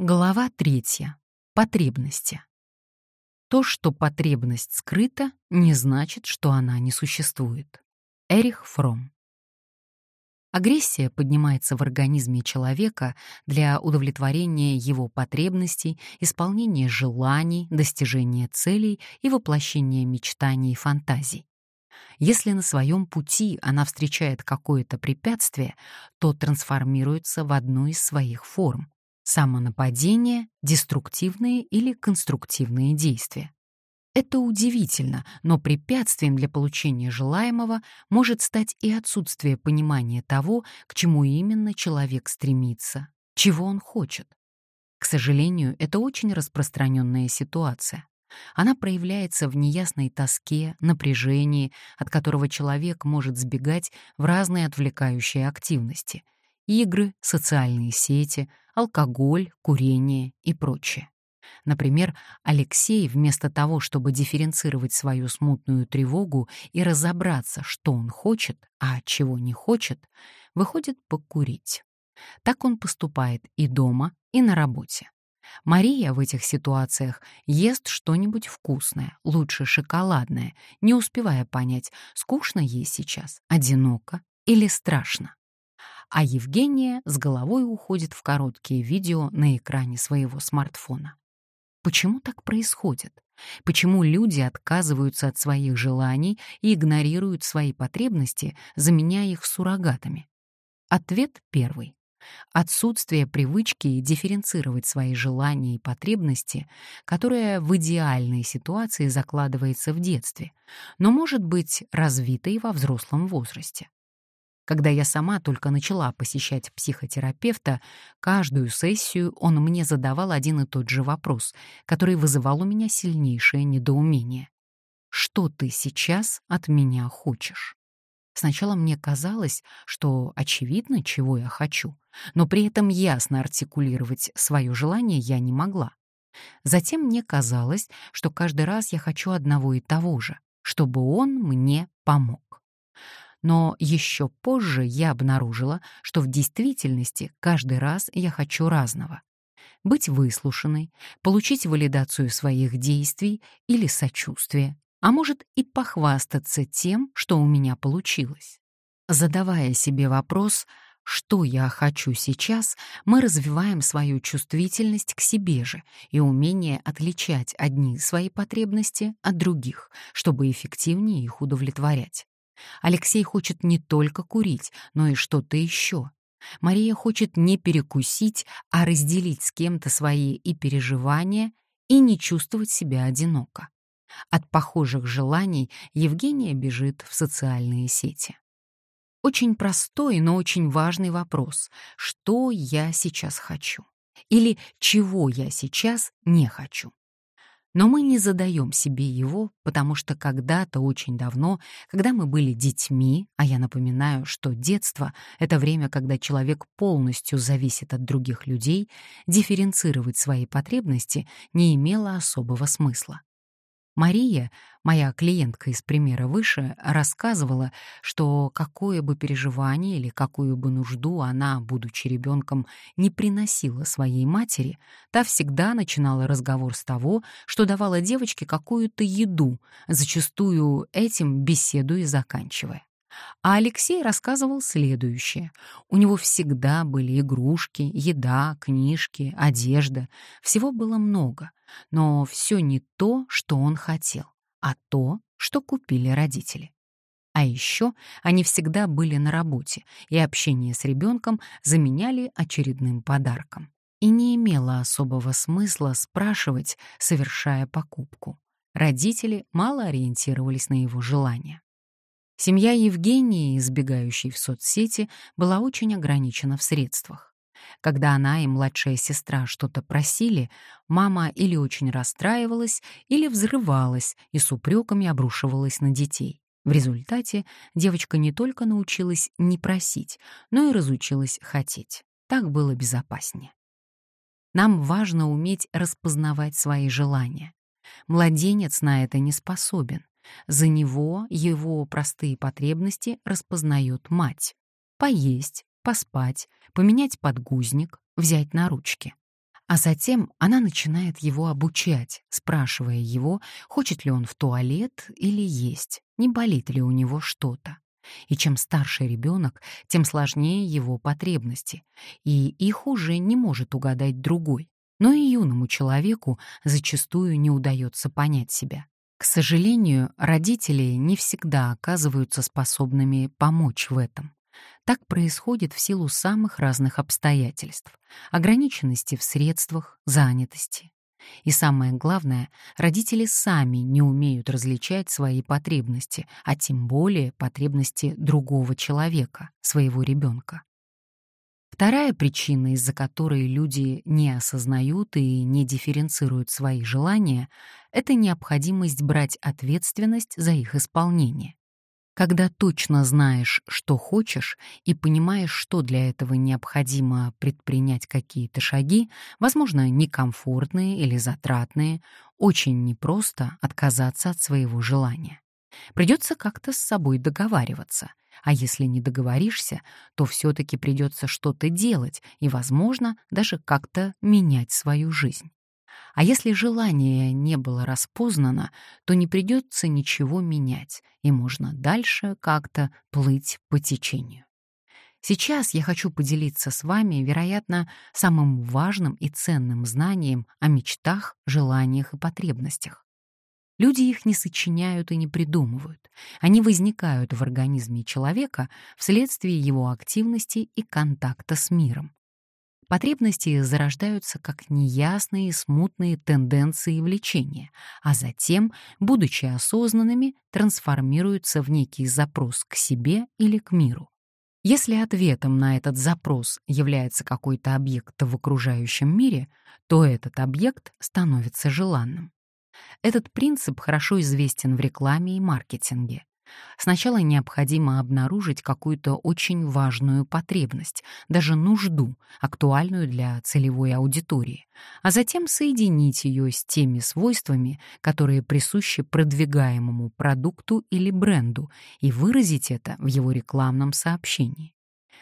Глава третья. Потребности. То, что потребность скрыта, не значит, что она не существует. Эрих Фром. Агрессия поднимается в организме человека для удовлетворения его потребностей, исполнения желаний, достижения целей и воплощения мечтаний и фантазий. Если на своем пути она встречает какое-то препятствие, то трансформируется в одну из своих форм самонападение, деструктивные или конструктивные действия. Это удивительно, но препятствием для получения желаемого может стать и отсутствие понимания того, к чему именно человек стремится, чего он хочет. К сожалению, это очень распространенная ситуация. Она проявляется в неясной тоске, напряжении, от которого человек может сбегать в разные отвлекающие активности — игры, социальные сети, алкоголь, курение и прочее. Например, Алексей вместо того, чтобы дифференцировать свою смутную тревогу и разобраться, что он хочет, а чего не хочет, выходит покурить. Так он поступает и дома, и на работе. Мария в этих ситуациях ест что-нибудь вкусное, лучше шоколадное, не успевая понять, скучно ей сейчас, одиноко или страшно а Евгения с головой уходит в короткие видео на экране своего смартфона. Почему так происходит? Почему люди отказываются от своих желаний и игнорируют свои потребности, заменяя их суррогатами? Ответ первый. Отсутствие привычки дифференцировать свои желания и потребности, которая в идеальной ситуации закладывается в детстве, но может быть развита и во взрослом возрасте. Когда я сама только начала посещать психотерапевта, каждую сессию он мне задавал один и тот же вопрос, который вызывал у меня сильнейшее недоумение. «Что ты сейчас от меня хочешь?» Сначала мне казалось, что очевидно, чего я хочу, но при этом ясно артикулировать свое желание я не могла. Затем мне казалось, что каждый раз я хочу одного и того же, чтобы он мне помог. Но еще позже я обнаружила, что в действительности каждый раз я хочу разного. Быть выслушанной, получить валидацию своих действий или сочувствие, а может и похвастаться тем, что у меня получилось. Задавая себе вопрос «что я хочу сейчас?», мы развиваем свою чувствительность к себе же и умение отличать одни свои потребности от других, чтобы эффективнее их удовлетворять. Алексей хочет не только курить, но и что-то еще. Мария хочет не перекусить, а разделить с кем-то свои и переживания, и не чувствовать себя одиноко. От похожих желаний Евгения бежит в социальные сети. Очень простой, но очень важный вопрос. Что я сейчас хочу? Или чего я сейчас не хочу? Но мы не задаем себе его, потому что когда-то очень давно, когда мы были детьми, а я напоминаю, что детство — это время, когда человек полностью зависит от других людей, дифференцировать свои потребности не имело особого смысла. Мария, моя клиентка из примера выше, рассказывала, что какое бы переживание или какую бы нужду она, будучи ребенком, не приносила своей матери, та всегда начинала разговор с того, что давала девочке какую-то еду, зачастую этим беседу и заканчивая. А Алексей рассказывал следующее. У него всегда были игрушки, еда, книжки, одежда. Всего было много. Но все не то, что он хотел, а то, что купили родители. А еще они всегда были на работе, и общение с ребенком заменяли очередным подарком. И не имело особого смысла спрашивать, совершая покупку. Родители мало ориентировались на его желания. Семья Евгении, избегающей в соцсети, была очень ограничена в средствах. Когда она и младшая сестра что-то просили, мама или очень расстраивалась, или взрывалась и с упреками обрушивалась на детей. В результате девочка не только научилась не просить, но и разучилась хотеть. Так было безопаснее. Нам важно уметь распознавать свои желания. Младенец на это не способен. За него его простые потребности распознает мать. Поесть, поспать, поменять подгузник, взять на ручки. А затем она начинает его обучать, спрашивая его, хочет ли он в туалет или есть, не болит ли у него что-то. И чем старше ребенок, тем сложнее его потребности, и их уже не может угадать другой. Но и юному человеку зачастую не удается понять себя. К сожалению, родители не всегда оказываются способными помочь в этом. Так происходит в силу самых разных обстоятельств, ограниченности в средствах, занятости. И самое главное, родители сами не умеют различать свои потребности, а тем более потребности другого человека, своего ребенка. Вторая причина, из-за которой люди не осознают и не дифференцируют свои желания, это необходимость брать ответственность за их исполнение. Когда точно знаешь, что хочешь, и понимаешь, что для этого необходимо предпринять какие-то шаги, возможно, некомфортные или затратные, очень непросто отказаться от своего желания. Придется как-то с собой договариваться. А если не договоришься, то все-таки придется что-то делать и, возможно, даже как-то менять свою жизнь. А если желание не было распознано, то не придется ничего менять, и можно дальше как-то плыть по течению. Сейчас я хочу поделиться с вами, вероятно, самым важным и ценным знанием о мечтах, желаниях и потребностях. Люди их не сочиняют и не придумывают. Они возникают в организме человека вследствие его активности и контакта с миром. Потребности зарождаются как неясные смутные тенденции влечения, а затем, будучи осознанными, трансформируются в некий запрос к себе или к миру. Если ответом на этот запрос является какой-то объект в окружающем мире, то этот объект становится желанным. Этот принцип хорошо известен в рекламе и маркетинге. Сначала необходимо обнаружить какую-то очень важную потребность, даже нужду, актуальную для целевой аудитории, а затем соединить ее с теми свойствами, которые присущи продвигаемому продукту или бренду, и выразить это в его рекламном сообщении.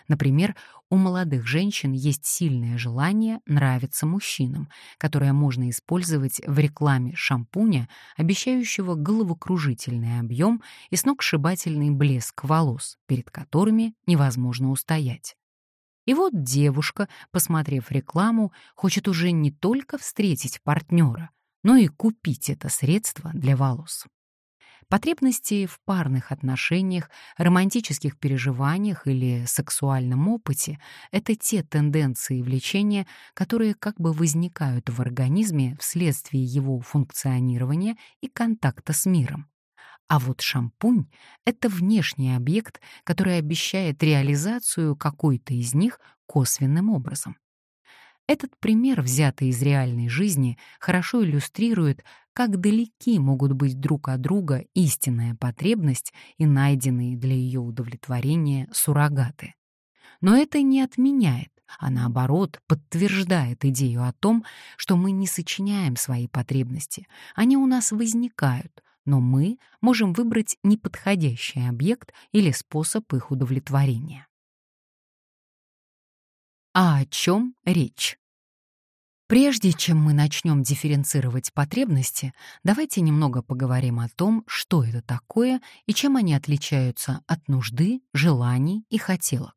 Например, у молодых женщин есть сильное желание нравиться мужчинам, которое можно использовать в рекламе шампуня, обещающего головокружительный объем и сногсшибательный блеск волос, перед которыми невозможно устоять. И вот девушка, посмотрев рекламу, хочет уже не только встретить партнера, но и купить это средство для волос. Потребности в парных отношениях, романтических переживаниях или сексуальном опыте — это те тенденции и влечения, которые как бы возникают в организме вследствие его функционирования и контакта с миром. А вот шампунь — это внешний объект, который обещает реализацию какой-то из них косвенным образом. Этот пример, взятый из реальной жизни, хорошо иллюстрирует, как далеки могут быть друг от друга истинная потребность и найденные для ее удовлетворения суррогаты. Но это не отменяет, а наоборот подтверждает идею о том, что мы не сочиняем свои потребности, они у нас возникают, но мы можем выбрать неподходящий объект или способ их удовлетворения. А о чем речь? Прежде чем мы начнем дифференцировать потребности, давайте немного поговорим о том, что это такое и чем они отличаются от нужды, желаний и хотелок.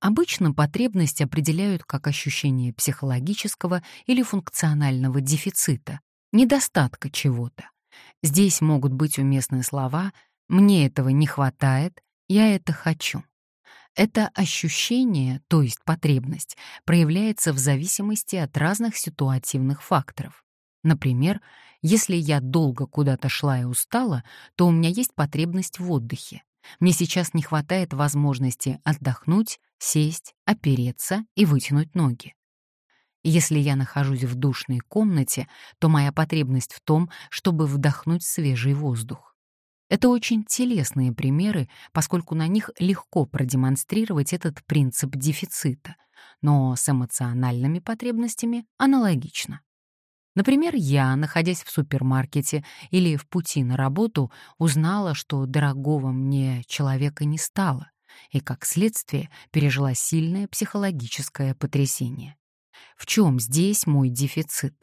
Обычно потребность определяют как ощущение психологического или функционального дефицита, недостатка чего-то. Здесь могут быть уместны слова «мне этого не хватает», «я это хочу». Это ощущение, то есть потребность, проявляется в зависимости от разных ситуативных факторов. Например, если я долго куда-то шла и устала, то у меня есть потребность в отдыхе. Мне сейчас не хватает возможности отдохнуть, сесть, опереться и вытянуть ноги. Если я нахожусь в душной комнате, то моя потребность в том, чтобы вдохнуть свежий воздух. Это очень телесные примеры, поскольку на них легко продемонстрировать этот принцип дефицита, но с эмоциональными потребностями аналогично. Например, я, находясь в супермаркете или в пути на работу, узнала, что дорогого мне человека не стало, и, как следствие, пережила сильное психологическое потрясение. В чем здесь мой дефицит?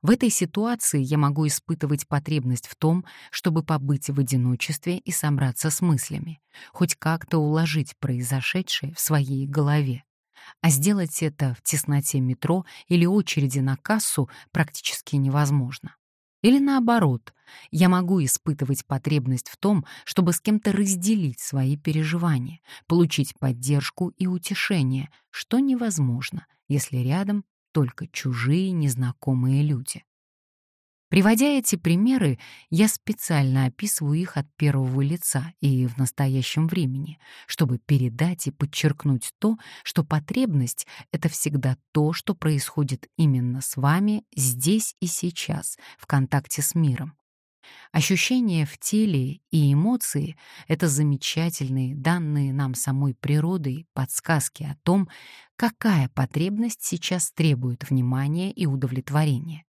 В этой ситуации я могу испытывать потребность в том, чтобы побыть в одиночестве и собраться с мыслями, хоть как-то уложить произошедшее в своей голове. А сделать это в тесноте метро или очереди на кассу практически невозможно. Или наоборот, я могу испытывать потребность в том, чтобы с кем-то разделить свои переживания, получить поддержку и утешение, что невозможно, если рядом только чужие незнакомые люди. Приводя эти примеры, я специально описываю их от первого лица и в настоящем времени, чтобы передать и подчеркнуть то, что потребность — это всегда то, что происходит именно с вами здесь и сейчас, в контакте с миром. Ощущения в теле и эмоции — это замечательные, данные нам самой природой, подсказки о том, какая потребность сейчас требует внимания и удовлетворения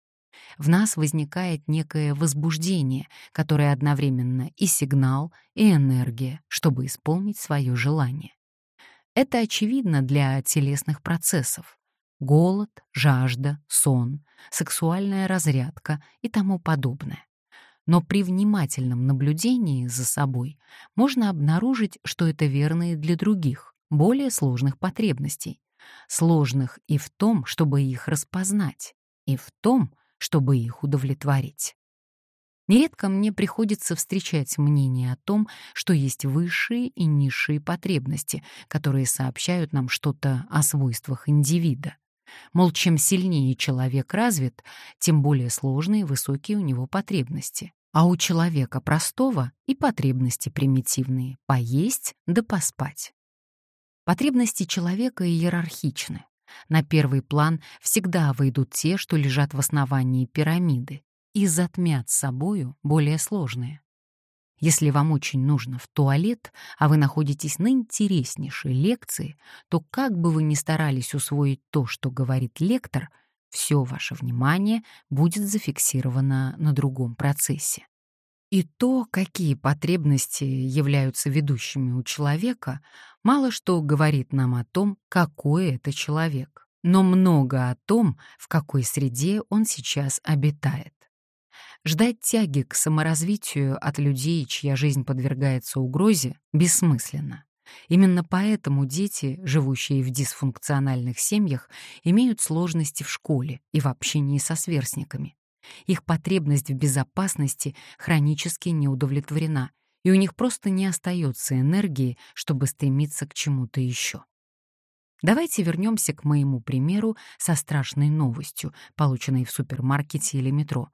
в нас возникает некое возбуждение, которое одновременно и сигнал, и энергия, чтобы исполнить свое желание. Это очевидно для телесных процессов. Голод, жажда, сон, сексуальная разрядка и тому подобное. Но при внимательном наблюдении за собой можно обнаружить, что это верно и для других, более сложных потребностей. Сложных и в том, чтобы их распознать, и в том, чтобы их удовлетворить. Нередко мне приходится встречать мнение о том, что есть высшие и низшие потребности, которые сообщают нам что-то о свойствах индивида. Мол, чем сильнее человек развит, тем более сложные и высокие у него потребности. А у человека простого и потребности примитивные — поесть да поспать. Потребности человека иерархичны. На первый план всегда выйдут те, что лежат в основании пирамиды, и затмят собою более сложные. Если вам очень нужно в туалет, а вы находитесь на интереснейшей лекции, то как бы вы ни старались усвоить то, что говорит лектор, все ваше внимание будет зафиксировано на другом процессе. И то, какие потребности являются ведущими у человека, мало что говорит нам о том, какой это человек, но много о том, в какой среде он сейчас обитает. Ждать тяги к саморазвитию от людей, чья жизнь подвергается угрозе, бессмысленно. Именно поэтому дети, живущие в дисфункциональных семьях, имеют сложности в школе и в общении со сверстниками. Их потребность в безопасности хронически не удовлетворена, и у них просто не остается энергии, чтобы стремиться к чему-то еще. Давайте вернемся к моему примеру со страшной новостью, полученной в супермаркете или метро.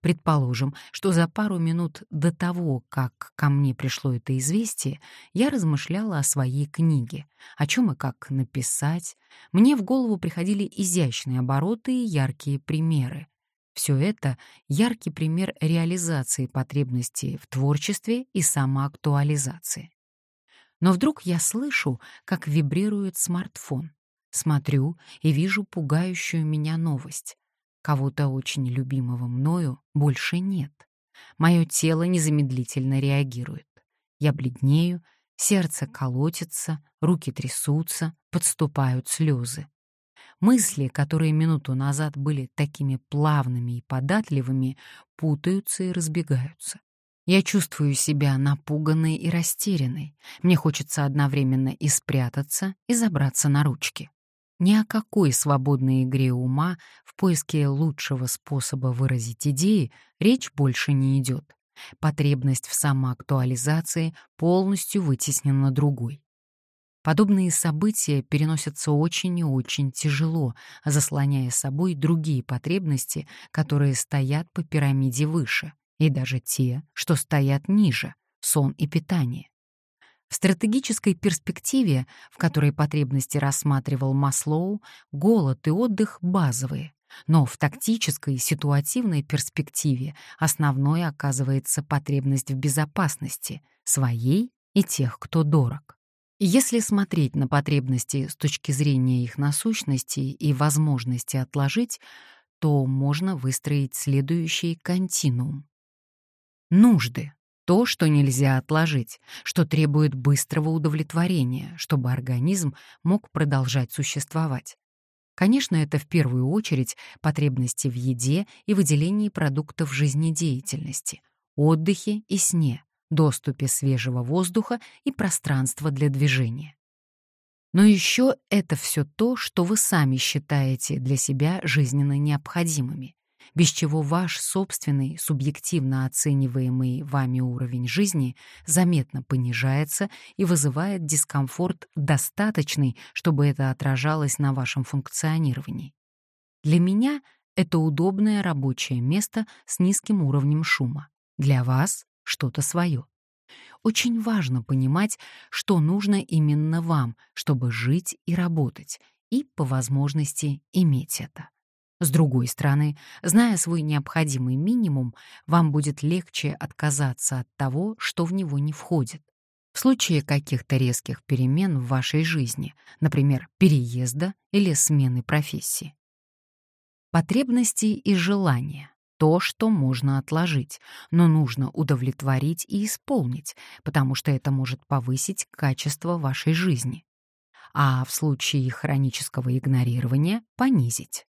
Предположим, что за пару минут до того, как ко мне пришло это известие, я размышляла о своей книге, о чем и как написать. Мне в голову приходили изящные обороты и яркие примеры. Все это — яркий пример реализации потребностей в творчестве и самоактуализации. Но вдруг я слышу, как вибрирует смартфон. Смотрю и вижу пугающую меня новость. Кого-то очень любимого мною больше нет. Мое тело незамедлительно реагирует. Я бледнею, сердце колотится, руки трясутся, подступают слезы. Мысли, которые минуту назад были такими плавными и податливыми, путаются и разбегаются. Я чувствую себя напуганной и растерянной. Мне хочется одновременно и спрятаться, и забраться на ручки. Ни о какой свободной игре ума в поиске лучшего способа выразить идеи речь больше не идет. Потребность в самоактуализации полностью вытеснена другой. Подобные события переносятся очень и очень тяжело, заслоняя собой другие потребности, которые стоят по пирамиде выше, и даже те, что стоят ниже — сон и питание. В стратегической перспективе, в которой потребности рассматривал Маслоу, голод и отдых базовые, но в тактической ситуативной перспективе основной оказывается потребность в безопасности, своей и тех, кто дорог. Если смотреть на потребности с точки зрения их насущности и возможности отложить, то можно выстроить следующий континуум. Нужды — то, что нельзя отложить, что требует быстрого удовлетворения, чтобы организм мог продолжать существовать. Конечно, это в первую очередь потребности в еде и выделении продуктов жизнедеятельности, отдыхе и сне, доступе свежего воздуха и пространства для движения. Но еще это все то, что вы сами считаете для себя жизненно необходимыми, без чего ваш собственный, субъективно оцениваемый вами уровень жизни заметно понижается и вызывает дискомфорт достаточный, чтобы это отражалось на вашем функционировании. Для меня это удобное рабочее место с низким уровнем шума. Для вас — что-то свое. Очень важно понимать, что нужно именно вам, чтобы жить и работать, и, по возможности, иметь это. С другой стороны, зная свой необходимый минимум, вам будет легче отказаться от того, что в него не входит. В случае каких-то резких перемен в вашей жизни, например, переезда или смены профессии. Потребности и желания — то, что можно отложить, но нужно удовлетворить и исполнить, потому что это может повысить качество вашей жизни. А в случае хронического игнорирования — понизить.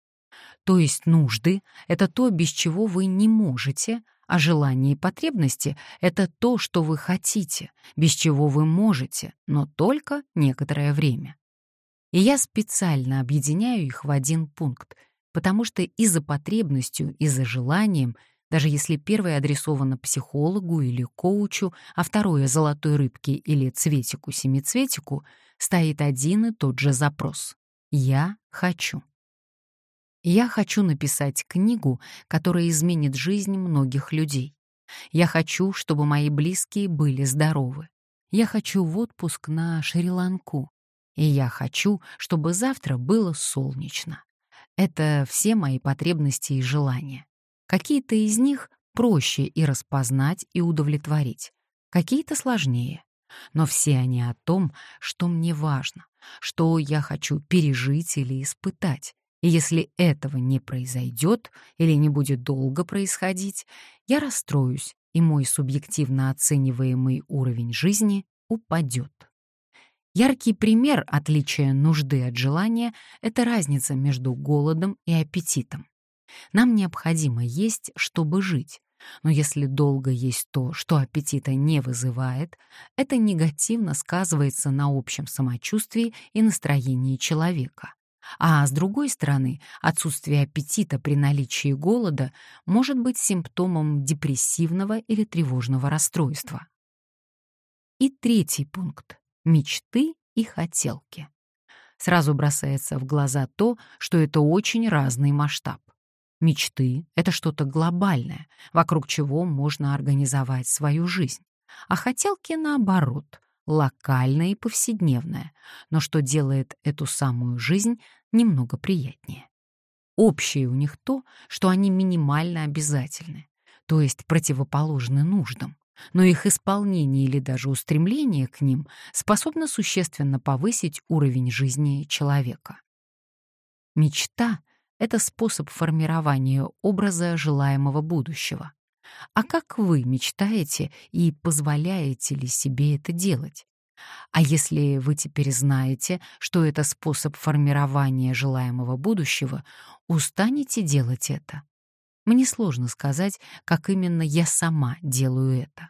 То есть нужды — это то, без чего вы не можете, а желания и потребности — это то, что вы хотите, без чего вы можете, но только некоторое время. И я специально объединяю их в один пункт, потому что и за потребностью, и за желанием, даже если первое адресовано психологу или коучу, а второе — золотой рыбке или цветику-семицветику, стоит один и тот же запрос — «я хочу». Я хочу написать книгу, которая изменит жизнь многих людей. Я хочу, чтобы мои близкие были здоровы. Я хочу в отпуск на Шри-Ланку. И я хочу, чтобы завтра было солнечно. Это все мои потребности и желания. Какие-то из них проще и распознать, и удовлетворить. Какие-то сложнее. Но все они о том, что мне важно, что я хочу пережить или испытать. И если этого не произойдет или не будет долго происходить, я расстроюсь, и мой субъективно оцениваемый уровень жизни упадет. Яркий пример отличия нужды от желания — это разница между голодом и аппетитом. Нам необходимо есть, чтобы жить, но если долго есть то, что аппетита не вызывает, это негативно сказывается на общем самочувствии и настроении человека. А с другой стороны, отсутствие аппетита при наличии голода может быть симптомом депрессивного или тревожного расстройства. И третий пункт — мечты и хотелки. Сразу бросается в глаза то, что это очень разный масштаб. Мечты — это что-то глобальное, вокруг чего можно организовать свою жизнь. А хотелки, наоборот, локальное и повседневное, но что делает эту самую жизнь немного приятнее. Общее у них то, что они минимально обязательны, то есть противоположны нуждам, но их исполнение или даже устремление к ним способно существенно повысить уровень жизни человека. Мечта — это способ формирования образа желаемого будущего. А как вы мечтаете и позволяете ли себе это делать? А если вы теперь знаете, что это способ формирования желаемого будущего, устанете делать это? Мне сложно сказать, как именно я сама делаю это.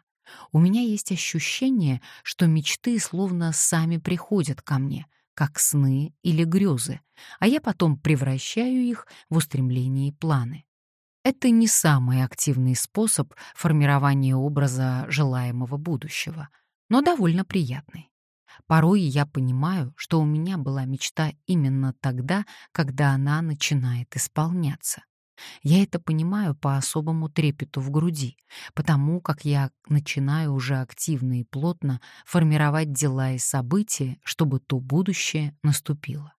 У меня есть ощущение, что мечты словно сами приходят ко мне, как сны или грезы, а я потом превращаю их в устремления и планы. Это не самый активный способ формирования образа желаемого будущего, но довольно приятный. Порой я понимаю, что у меня была мечта именно тогда, когда она начинает исполняться. Я это понимаю по особому трепету в груди, потому как я начинаю уже активно и плотно формировать дела и события, чтобы то будущее наступило.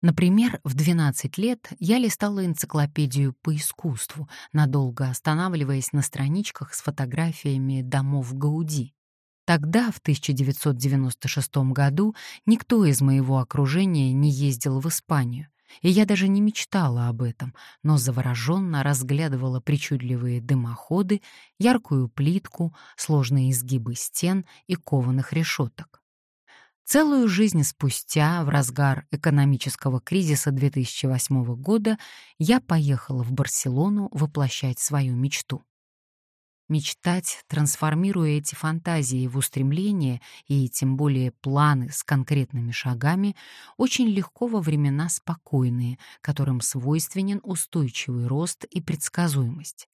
Например, в 12 лет я листала энциклопедию по искусству, надолго останавливаясь на страничках с фотографиями домов Гауди. Тогда, в 1996 году, никто из моего окружения не ездил в Испанию, и я даже не мечтала об этом, но завороженно разглядывала причудливые дымоходы, яркую плитку, сложные изгибы стен и кованых решеток. Целую жизнь спустя, в разгар экономического кризиса 2008 года, я поехала в Барселону воплощать свою мечту. Мечтать, трансформируя эти фантазии в устремления и тем более планы с конкретными шагами, очень легко во времена спокойные, которым свойственен устойчивый рост и предсказуемость.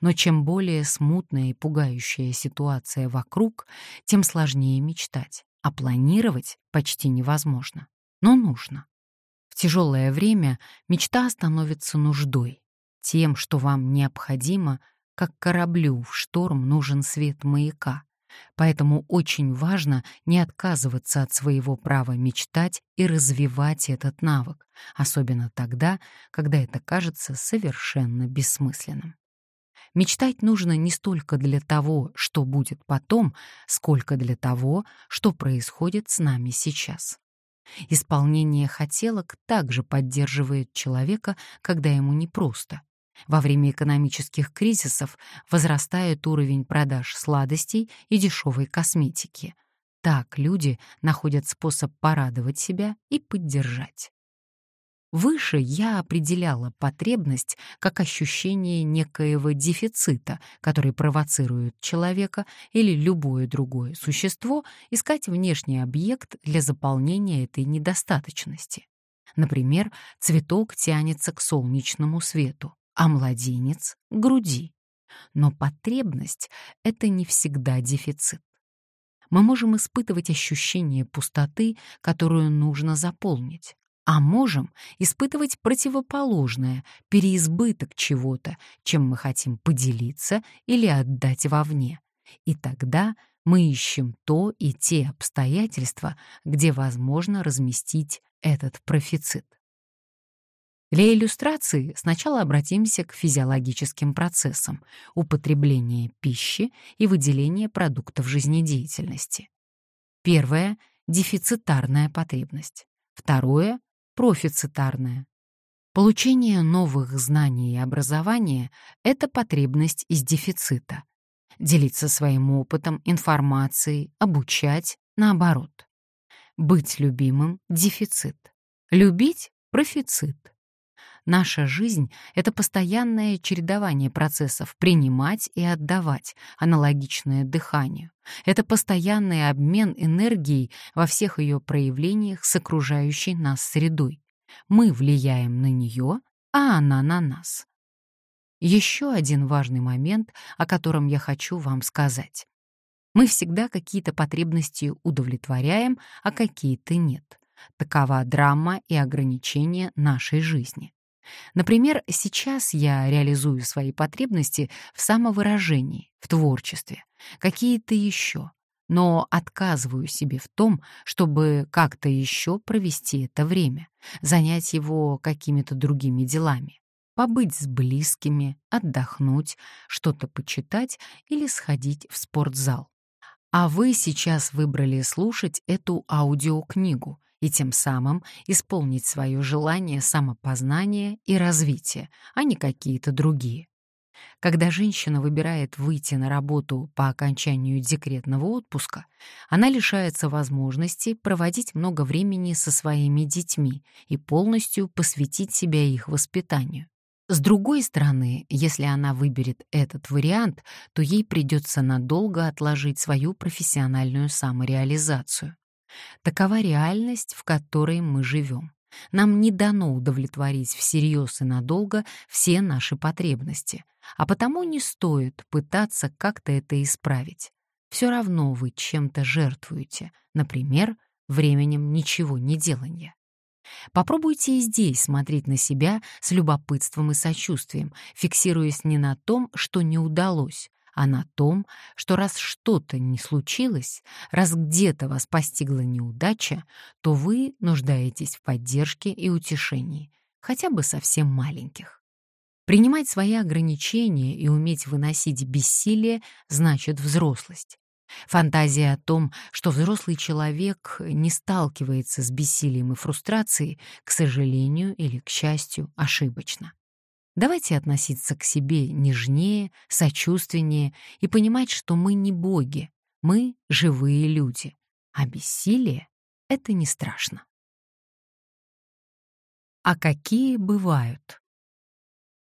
Но чем более смутная и пугающая ситуация вокруг, тем сложнее мечтать, а планировать почти невозможно. Но нужно. В тяжелое время мечта становится нуждой, тем, что вам необходимо, как кораблю в шторм нужен свет маяка. Поэтому очень важно не отказываться от своего права мечтать и развивать этот навык, особенно тогда, когда это кажется совершенно бессмысленным. Мечтать нужно не столько для того, что будет потом, сколько для того, что происходит с нами сейчас. Исполнение хотелок также поддерживает человека, когда ему непросто. Во время экономических кризисов возрастает уровень продаж сладостей и дешевой косметики. Так люди находят способ порадовать себя и поддержать. Выше я определяла потребность как ощущение некоего дефицита, который провоцирует человека или любое другое существо искать внешний объект для заполнения этой недостаточности. Например, цветок тянется к солнечному свету, а младенец — к груди. Но потребность — это не всегда дефицит. Мы можем испытывать ощущение пустоты, которую нужно заполнить, а можем испытывать противоположное, переизбыток чего-то, чем мы хотим поделиться или отдать вовне. И тогда мы ищем то и те обстоятельства, где возможно разместить этот профицит. Для иллюстрации сначала обратимся к физиологическим процессам употребления пищи и выделения продуктов жизнедеятельности. Первое — дефицитарная потребность. Второе профицитарная. Получение новых знаний и образования — это потребность из дефицита. Делиться своим опытом, информацией, обучать — наоборот. Быть любимым — дефицит. Любить — профицит. Наша жизнь — это постоянное чередование процессов принимать и отдавать, аналогичное дыханию. Это постоянный обмен энергией во всех ее проявлениях с окружающей нас средой. Мы влияем на нее, а она на нас. Еще один важный момент, о котором я хочу вам сказать. Мы всегда какие-то потребности удовлетворяем, а какие-то нет. Такова драма и ограничения нашей жизни. Например, сейчас я реализую свои потребности в самовыражении, в творчестве, какие-то еще, но отказываю себе в том, чтобы как-то еще провести это время, занять его какими-то другими делами, побыть с близкими, отдохнуть, что-то почитать или сходить в спортзал. А вы сейчас выбрали слушать эту аудиокнигу, и тем самым исполнить свое желание самопознания и развития, а не какие-то другие. Когда женщина выбирает выйти на работу по окончанию декретного отпуска, она лишается возможности проводить много времени со своими детьми и полностью посвятить себя их воспитанию. С другой стороны, если она выберет этот вариант, то ей придется надолго отложить свою профессиональную самореализацию. Такова реальность, в которой мы живем. Нам не дано удовлетворить всерьез и надолго все наши потребности, а потому не стоит пытаться как-то это исправить. Все равно вы чем-то жертвуете, например, временем ничего не делания. Попробуйте и здесь смотреть на себя с любопытством и сочувствием, фиксируясь не на том, что не удалось, а на том, что раз что-то не случилось, раз где-то вас постигла неудача, то вы нуждаетесь в поддержке и утешении, хотя бы совсем маленьких. Принимать свои ограничения и уметь выносить бессилие значит взрослость. Фантазия о том, что взрослый человек не сталкивается с бессилием и фрустрацией, к сожалению или к счастью, ошибочна. Давайте относиться к себе нежнее, сочувственнее и понимать, что мы не боги, мы живые люди, а бессилие это не страшно. А какие бывают?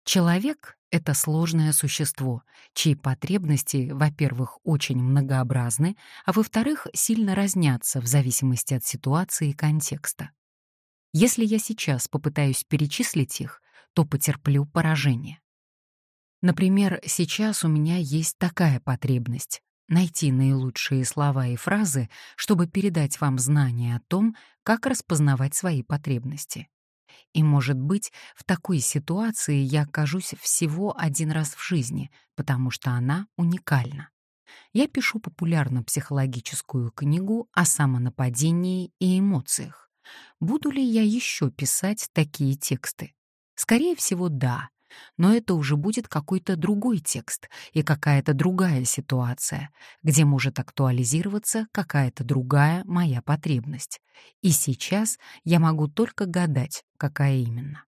Человек — это сложное существо, чьи потребности, во-первых, очень многообразны, а во-вторых, сильно разнятся в зависимости от ситуации и контекста. Если я сейчас попытаюсь перечислить их, то потерплю поражение. Например, сейчас у меня есть такая потребность — найти наилучшие слова и фразы, чтобы передать вам знания о том, как распознавать свои потребности. И, может быть, в такой ситуации я окажусь всего один раз в жизни, потому что она уникальна. Я пишу популярно-психологическую книгу о самонападении и эмоциях. Буду ли я еще писать такие тексты? Скорее всего, да, но это уже будет какой-то другой текст и какая-то другая ситуация, где может актуализироваться какая-то другая моя потребность. И сейчас я могу только гадать, какая именно.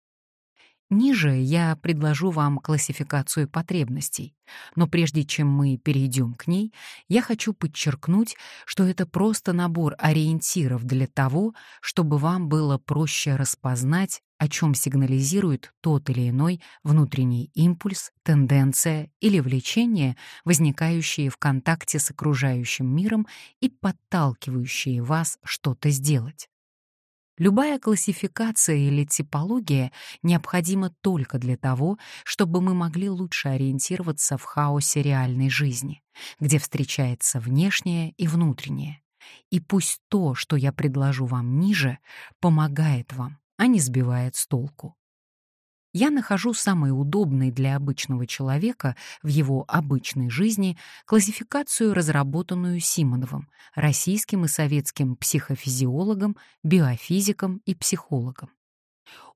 Ниже я предложу вам классификацию потребностей, но прежде чем мы перейдем к ней, я хочу подчеркнуть, что это просто набор ориентиров для того, чтобы вам было проще распознать, о чем сигнализирует тот или иной внутренний импульс, тенденция или влечение, возникающие в контакте с окружающим миром и подталкивающие вас что-то сделать. Любая классификация или типология необходима только для того, чтобы мы могли лучше ориентироваться в хаосе реальной жизни, где встречается внешнее и внутреннее. И пусть то, что я предложу вам ниже, помогает вам, а не сбивает с толку я нахожу самой удобной для обычного человека в его обычной жизни классификацию, разработанную Симоновым, российским и советским психофизиологом, биофизиком и психологом.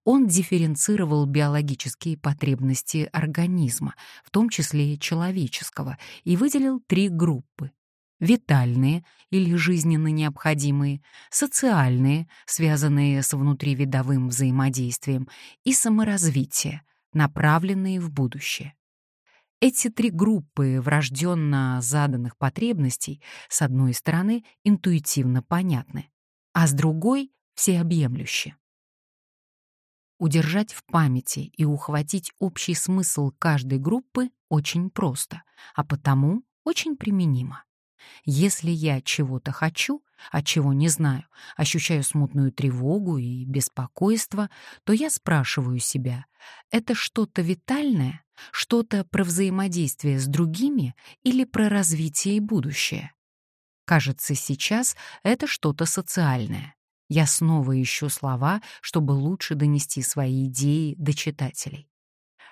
Он дифференцировал биологические потребности организма, в том числе человеческого, и выделил три группы витальные или жизненно необходимые, социальные, связанные с внутривидовым взаимодействием, и саморазвитие, направленные в будущее. Эти три группы врожденно заданных потребностей с одной стороны интуитивно понятны, а с другой — всеобъемлющие. Удержать в памяти и ухватить общий смысл каждой группы очень просто, а потому очень применимо. Если я чего-то хочу, а чего не знаю, ощущаю смутную тревогу и беспокойство, то я спрашиваю себя, это что-то витальное, что-то про взаимодействие с другими или про развитие и будущее? Кажется, сейчас это что-то социальное. Я снова ищу слова, чтобы лучше донести свои идеи до читателей.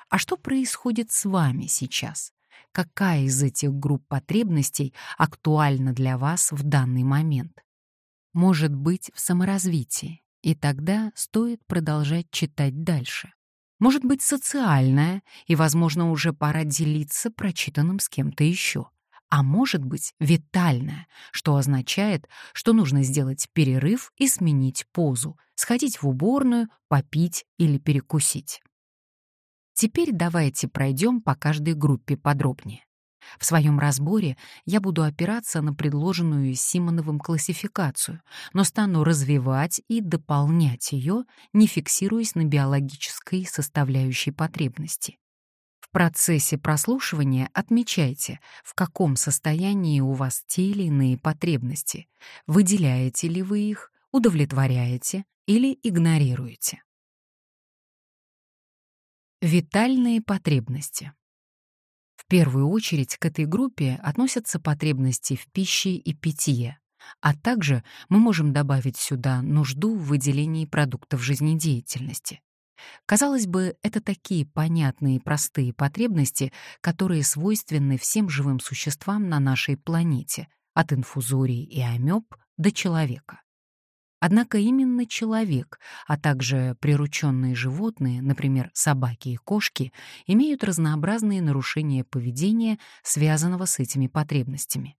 А что происходит с вами сейчас? Какая из этих групп потребностей актуальна для вас в данный момент. Может быть, в саморазвитии, и тогда стоит продолжать читать дальше. Может быть, социальная, и, возможно, уже пора делиться прочитанным с кем-то еще. А может быть, витальная, что означает, что нужно сделать перерыв и сменить позу, сходить в уборную, попить или перекусить. Теперь давайте пройдем по каждой группе подробнее. В своем разборе я буду опираться на предложенную Симоновым классификацию, но стану развивать и дополнять ее, не фиксируясь на биологической составляющей потребности. В процессе прослушивания отмечайте, в каком состоянии у вас те или иные потребности, выделяете ли вы их, удовлетворяете или игнорируете. Витальные потребности. В первую очередь к этой группе относятся потребности в пище и питье, а также мы можем добавить сюда нужду в выделении продуктов жизнедеятельности. Казалось бы, это такие понятные и простые потребности, которые свойственны всем живым существам на нашей планете, от инфузорий и амеб до человека. Однако именно человек, а также прирученные животные, например, собаки и кошки, имеют разнообразные нарушения поведения, связанного с этими потребностями.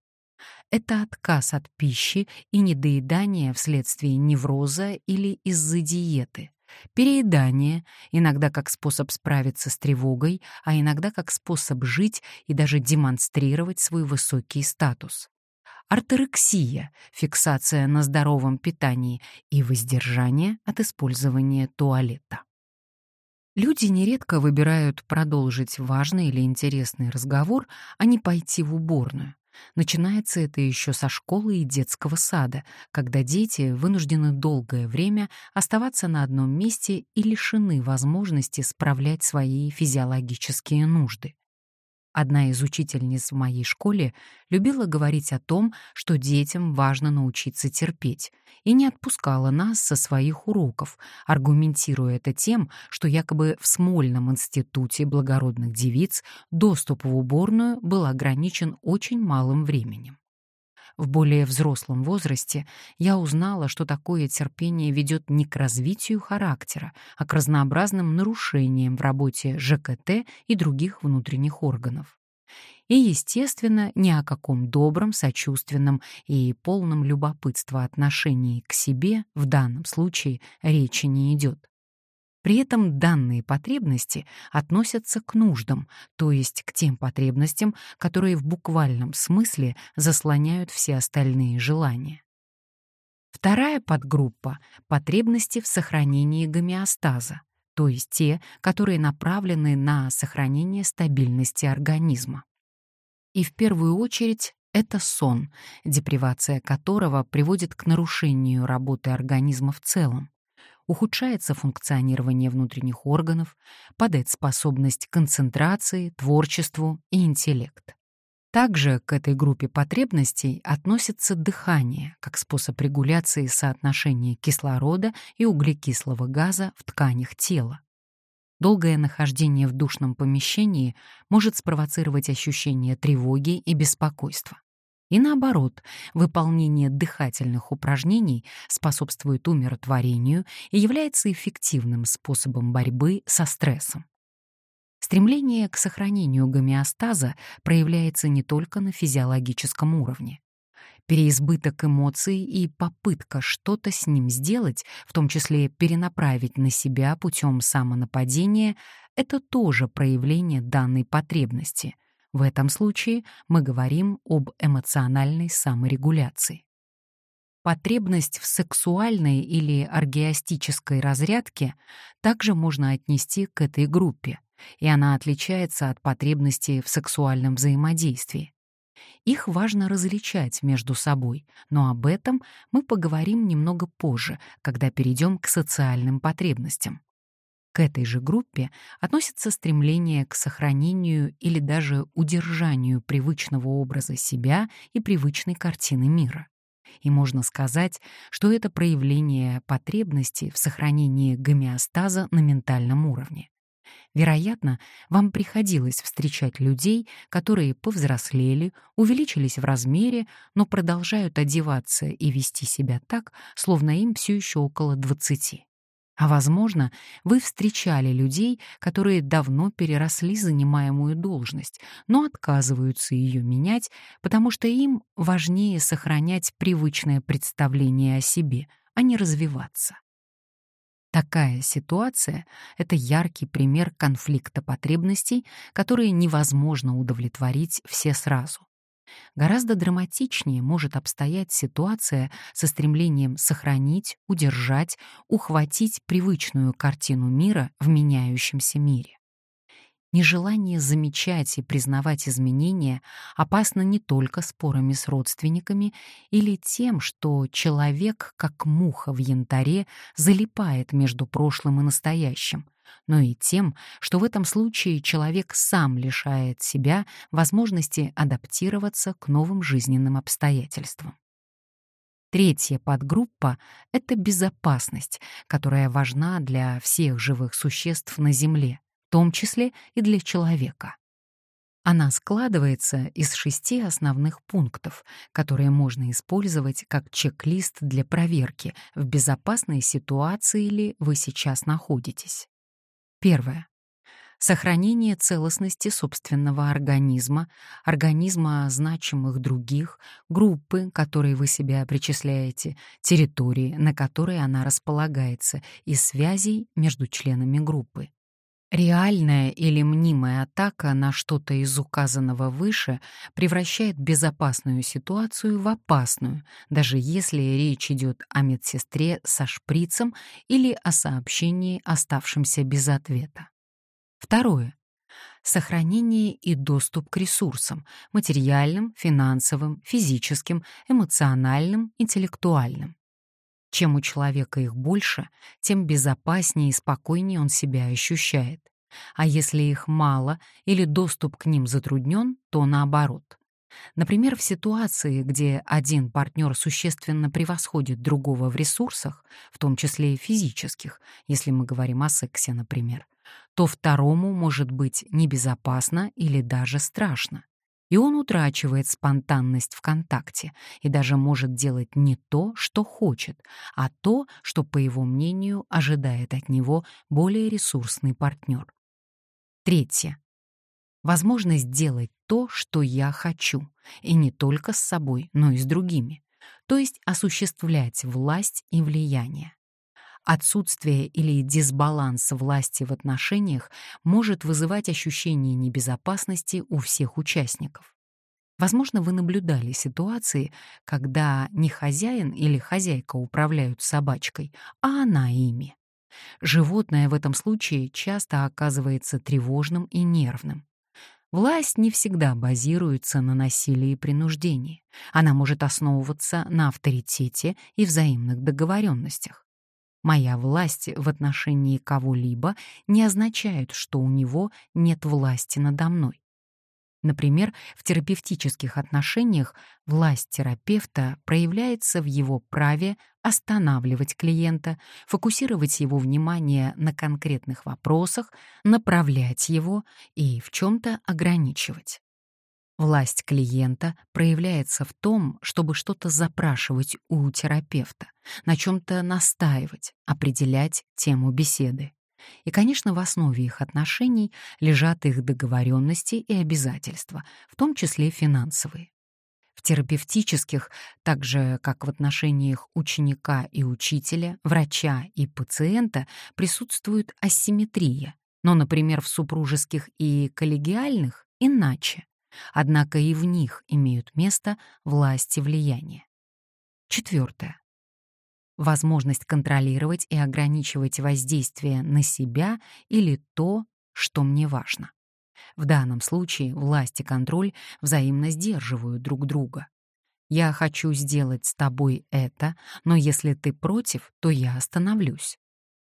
Это отказ от пищи и недоедание вследствие невроза или из-за диеты, переедание, иногда как способ справиться с тревогой, а иногда как способ жить и даже демонстрировать свой высокий статус орторексия, фиксация на здоровом питании и воздержание от использования туалета. Люди нередко выбирают продолжить важный или интересный разговор, а не пойти в уборную. Начинается это еще со школы и детского сада, когда дети вынуждены долгое время оставаться на одном месте и лишены возможности справлять свои физиологические нужды. Одна из учительниц в моей школе любила говорить о том, что детям важно научиться терпеть, и не отпускала нас со своих уроков, аргументируя это тем, что якобы в Смольном институте благородных девиц доступ в уборную был ограничен очень малым временем. В более взрослом возрасте я узнала, что такое терпение ведет не к развитию характера, а к разнообразным нарушениям в работе ЖКТ и других внутренних органов. И, естественно, ни о каком добром, сочувственном и полном любопытства отношении к себе в данном случае речи не идет. При этом данные потребности относятся к нуждам, то есть к тем потребностям, которые в буквальном смысле заслоняют все остальные желания. Вторая подгруппа — потребности в сохранении гомеостаза, то есть те, которые направлены на сохранение стабильности организма. И в первую очередь это сон, депривация которого приводит к нарушению работы организма в целом ухудшается функционирование внутренних органов, падает способность к концентрации, творчеству и интеллект. Также к этой группе потребностей относится дыхание как способ регуляции соотношения кислорода и углекислого газа в тканях тела. Долгое нахождение в душном помещении может спровоцировать ощущение тревоги и беспокойства. И наоборот, выполнение дыхательных упражнений способствует умиротворению и является эффективным способом борьбы со стрессом. Стремление к сохранению гомеостаза проявляется не только на физиологическом уровне. Переизбыток эмоций и попытка что-то с ним сделать, в том числе перенаправить на себя путем самонападения, это тоже проявление данной потребности, в этом случае мы говорим об эмоциональной саморегуляции. Потребность в сексуальной или оргиастической разрядке также можно отнести к этой группе, и она отличается от потребности в сексуальном взаимодействии. Их важно различать между собой, но об этом мы поговорим немного позже, когда перейдем к социальным потребностям. К этой же группе относится стремление к сохранению или даже удержанию привычного образа себя и привычной картины мира. И можно сказать, что это проявление потребности в сохранении гомеостаза на ментальном уровне. Вероятно, вам приходилось встречать людей, которые повзрослели, увеличились в размере, но продолжают одеваться и вести себя так, словно им все еще около 20. А возможно, вы встречали людей, которые давно переросли занимаемую должность, но отказываются ее менять, потому что им важнее сохранять привычное представление о себе, а не развиваться. Такая ситуация — это яркий пример конфликта потребностей, которые невозможно удовлетворить все сразу. Гораздо драматичнее может обстоять ситуация со стремлением сохранить, удержать, ухватить привычную картину мира в меняющемся мире. Нежелание замечать и признавать изменения опасно не только спорами с родственниками или тем, что человек, как муха в янтаре, залипает между прошлым и настоящим, но и тем, что в этом случае человек сам лишает себя возможности адаптироваться к новым жизненным обстоятельствам. Третья подгруппа — это безопасность, которая важна для всех живых существ на Земле, в том числе и для человека. Она складывается из шести основных пунктов, которые можно использовать как чек-лист для проверки, в безопасной ситуации ли вы сейчас находитесь. Первое. Сохранение целостности собственного организма, организма значимых других, группы, которой вы себя причисляете, территории, на которой она располагается, и связей между членами группы. Реальная или мнимая атака на что-то из указанного выше превращает безопасную ситуацию в опасную, даже если речь идет о медсестре со шприцем или о сообщении, оставшемся без ответа. Второе. Сохранение и доступ к ресурсам — материальным, финансовым, физическим, эмоциональным, интеллектуальным. Чем у человека их больше, тем безопаснее и спокойнее он себя ощущает. А если их мало или доступ к ним затруднен, то наоборот. Например, в ситуации, где один партнер существенно превосходит другого в ресурсах, в том числе и физических, если мы говорим о сексе, например, то второму может быть небезопасно или даже страшно и он утрачивает спонтанность в контакте и даже может делать не то, что хочет, а то, что, по его мнению, ожидает от него более ресурсный партнер. Третье. Возможность делать то, что я хочу, и не только с собой, но и с другими, то есть осуществлять власть и влияние. Отсутствие или дисбаланс власти в отношениях может вызывать ощущение небезопасности у всех участников. Возможно, вы наблюдали ситуации, когда не хозяин или хозяйка управляют собачкой, а она ими. Животное в этом случае часто оказывается тревожным и нервным. Власть не всегда базируется на насилии и принуждении. Она может основываться на авторитете и взаимных договоренностях. Моя власть в отношении кого-либо не означает, что у него нет власти надо мной. Например, в терапевтических отношениях власть терапевта проявляется в его праве останавливать клиента, фокусировать его внимание на конкретных вопросах, направлять его и в чем-то ограничивать. Власть клиента проявляется в том, чтобы что-то запрашивать у терапевта, на чем-то настаивать, определять тему беседы. И, конечно, в основе их отношений лежат их договоренности и обязательства, в том числе финансовые. В терапевтических, так же как в отношениях ученика и учителя, врача и пациента, присутствует асимметрия, но, например, в супружеских и коллегиальных — иначе. Однако и в них имеют место власть и влияние. Четвертое. Возможность контролировать и ограничивать воздействие на себя или то, что мне важно. В данном случае власть и контроль взаимно сдерживают друг друга. Я хочу сделать с тобой это, но если ты против, то я остановлюсь.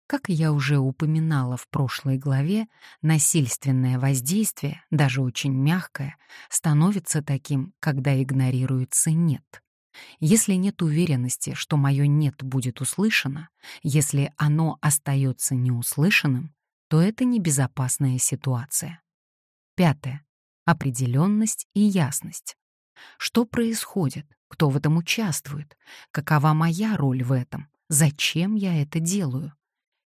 Как я уже упоминала в прошлой главе, насильственное воздействие, даже очень мягкое, становится таким, когда игнорируется «нет». Если нет уверенности, что мое «нет» будет услышано, если оно остается неуслышанным, то это небезопасная ситуация. Пятое. Определенность и ясность. Что происходит? Кто в этом участвует? Какова моя роль в этом? Зачем я это делаю?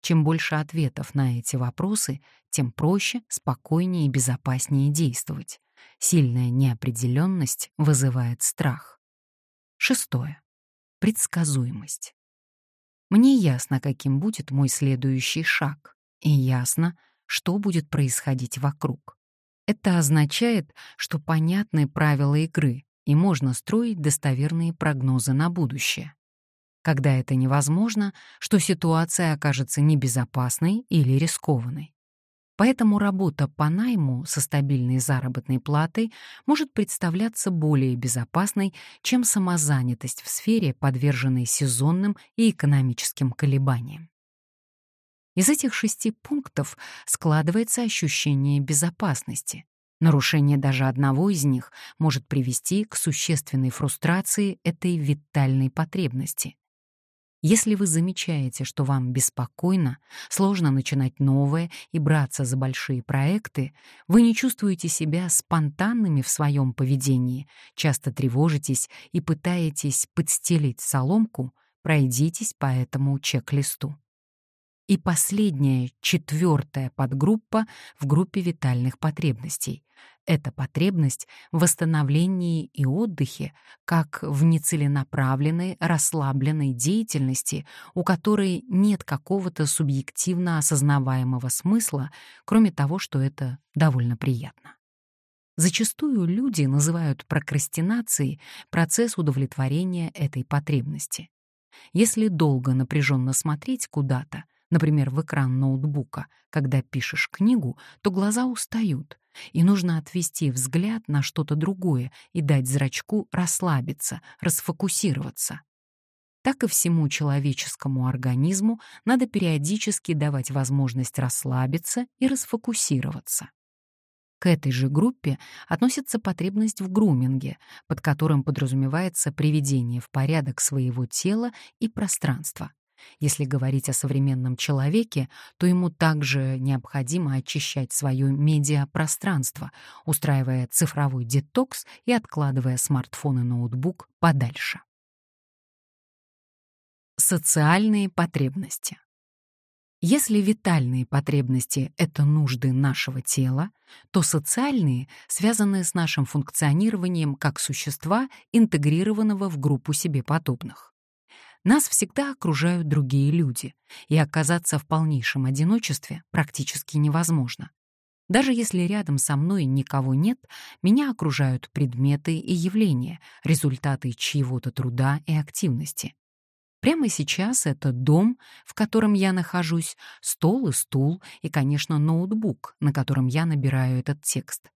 Чем больше ответов на эти вопросы, тем проще, спокойнее и безопаснее действовать. Сильная неопределенность вызывает страх. Шестое. Предсказуемость. Мне ясно, каким будет мой следующий шаг, и ясно, что будет происходить вокруг. Это означает, что понятны правила игры, и можно строить достоверные прогнозы на будущее когда это невозможно, что ситуация окажется небезопасной или рискованной. Поэтому работа по найму со стабильной заработной платой может представляться более безопасной, чем самозанятость в сфере, подверженной сезонным и экономическим колебаниям. Из этих шести пунктов складывается ощущение безопасности. Нарушение даже одного из них может привести к существенной фрустрации этой витальной потребности. Если вы замечаете, что вам беспокойно, сложно начинать новое и браться за большие проекты, вы не чувствуете себя спонтанными в своем поведении, часто тревожитесь и пытаетесь подстелить соломку, пройдитесь по этому чек-листу. И последняя, четвертая подгруппа в группе витальных потребностей — Эта потребность в восстановлении и отдыхе, как в нецеленаправленной, расслабленной деятельности, у которой нет какого-то субъективно осознаваемого смысла, кроме того, что это довольно приятно. Зачастую люди называют прокрастинацией процесс удовлетворения этой потребности. Если долго напряженно смотреть куда-то, например, в экран ноутбука, когда пишешь книгу, то глаза устают, и нужно отвести взгляд на что-то другое и дать зрачку расслабиться, расфокусироваться. Так и всему человеческому организму надо периодически давать возможность расслабиться и расфокусироваться. К этой же группе относится потребность в груминге, под которым подразумевается приведение в порядок своего тела и пространства. Если говорить о современном человеке, то ему также необходимо очищать свое медиапространство, устраивая цифровой детокс и откладывая смартфон и ноутбук подальше. Социальные потребности. Если витальные потребности — это нужды нашего тела, то социальные связаны с нашим функционированием как существа, интегрированного в группу себе подобных. Нас всегда окружают другие люди, и оказаться в полнейшем одиночестве практически невозможно. Даже если рядом со мной никого нет, меня окружают предметы и явления, результаты чьего-то труда и активности. Прямо сейчас это дом, в котором я нахожусь, стол и стул и, конечно, ноутбук, на котором я набираю этот текст.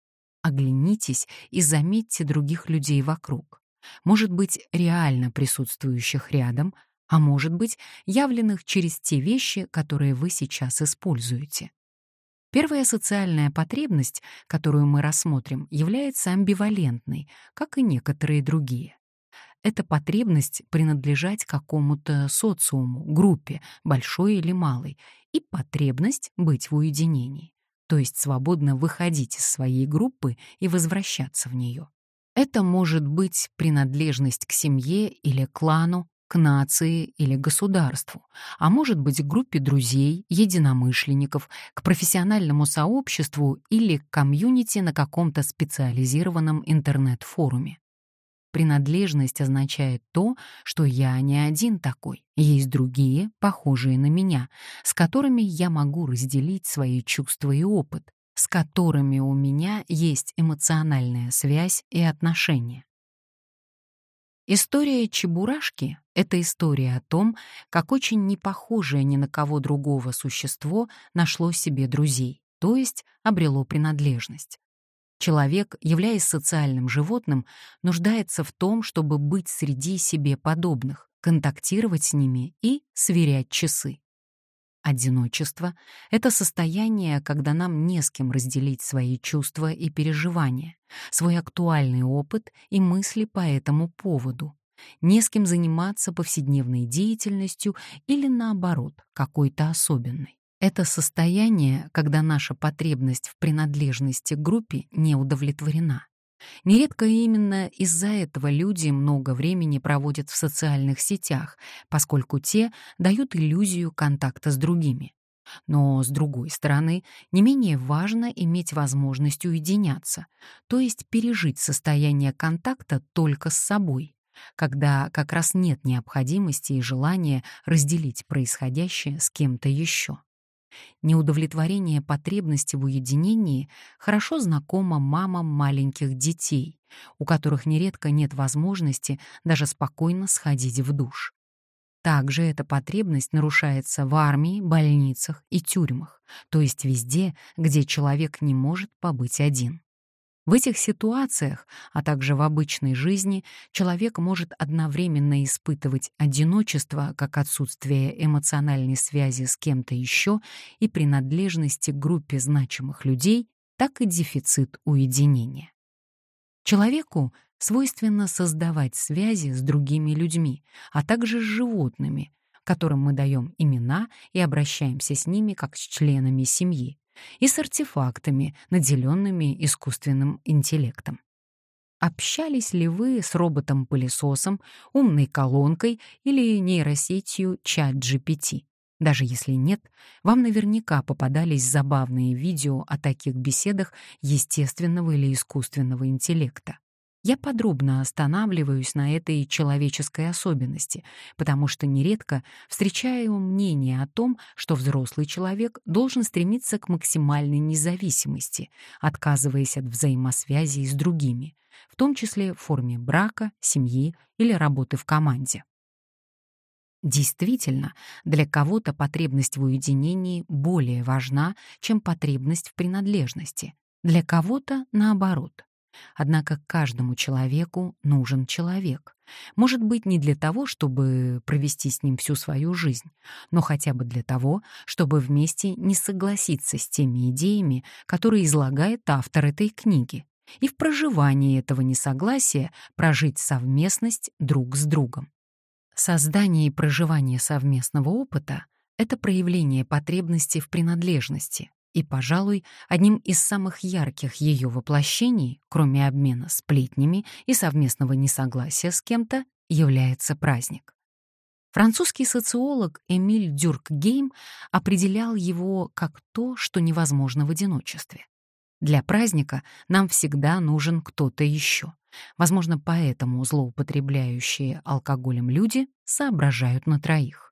Оглянитесь и заметьте других людей вокруг. Может быть, реально присутствующих рядом, а может быть, явленных через те вещи, которые вы сейчас используете. Первая социальная потребность, которую мы рассмотрим, является амбивалентной, как и некоторые другие это потребность принадлежать какому-то социуму, группе, большой или малой, и потребность быть в уединении, то есть свободно выходить из своей группы и возвращаться в нее. Это может быть принадлежность к семье или клану, к нации или государству, а может быть группе друзей, единомышленников, к профессиональному сообществу или к комьюнити на каком-то специализированном интернет-форуме. Принадлежность означает то, что я не один такой. Есть другие, похожие на меня, с которыми я могу разделить свои чувства и опыт, с которыми у меня есть эмоциональная связь и отношения. История Чебурашки — это история о том, как очень непохожее ни на кого другого существо нашло себе друзей, то есть обрело принадлежность. Человек, являясь социальным животным, нуждается в том, чтобы быть среди себе подобных, контактировать с ними и сверять часы. Одиночество — это состояние, когда нам не с кем разделить свои чувства и переживания, свой актуальный опыт и мысли по этому поводу, не с кем заниматься повседневной деятельностью или, наоборот, какой-то особенной. Это состояние, когда наша потребность в принадлежности к группе не удовлетворена. Нередко именно из-за этого люди много времени проводят в социальных сетях, поскольку те дают иллюзию контакта с другими. Но, с другой стороны, не менее важно иметь возможность уединяться, то есть пережить состояние контакта только с собой, когда как раз нет необходимости и желания разделить происходящее с кем-то еще. Неудовлетворение потребности в уединении хорошо знакомо мамам маленьких детей, у которых нередко нет возможности даже спокойно сходить в душ. Также эта потребность нарушается в армии, больницах и тюрьмах, то есть везде, где человек не может побыть один. В этих ситуациях, а также в обычной жизни, человек может одновременно испытывать одиночество как отсутствие эмоциональной связи с кем-то еще и принадлежности к группе значимых людей, так и дефицит уединения. Человеку свойственно создавать связи с другими людьми, а также с животными, которым мы даем имена и обращаемся с ними как с членами семьи, и с артефактами, наделенными искусственным интеллектом. Общались ли вы с роботом-пылесосом, умной колонкой или нейросетью чат GPT? Даже если нет, вам наверняка попадались забавные видео о таких беседах естественного или искусственного интеллекта. Я подробно останавливаюсь на этой человеческой особенности, потому что нередко встречаю мнение о том, что взрослый человек должен стремиться к максимальной независимости, отказываясь от взаимосвязи с другими, в том числе в форме брака, семьи или работы в команде. Действительно, для кого-то потребность в уединении более важна, чем потребность в принадлежности, для кого-то наоборот — Однако каждому человеку нужен человек. Может быть, не для того, чтобы провести с ним всю свою жизнь, но хотя бы для того, чтобы вместе не согласиться с теми идеями, которые излагает автор этой книги, и в проживании этого несогласия прожить совместность друг с другом. Создание и проживание совместного опыта — это проявление потребности в принадлежности, и, пожалуй, одним из самых ярких ее воплощений, кроме обмена сплетнями и совместного несогласия с кем-то, является праздник. Французский социолог Эмиль Дюркгейм определял его как то, что невозможно в одиночестве. Для праздника нам всегда нужен кто-то еще. Возможно, поэтому злоупотребляющие алкоголем люди соображают на троих.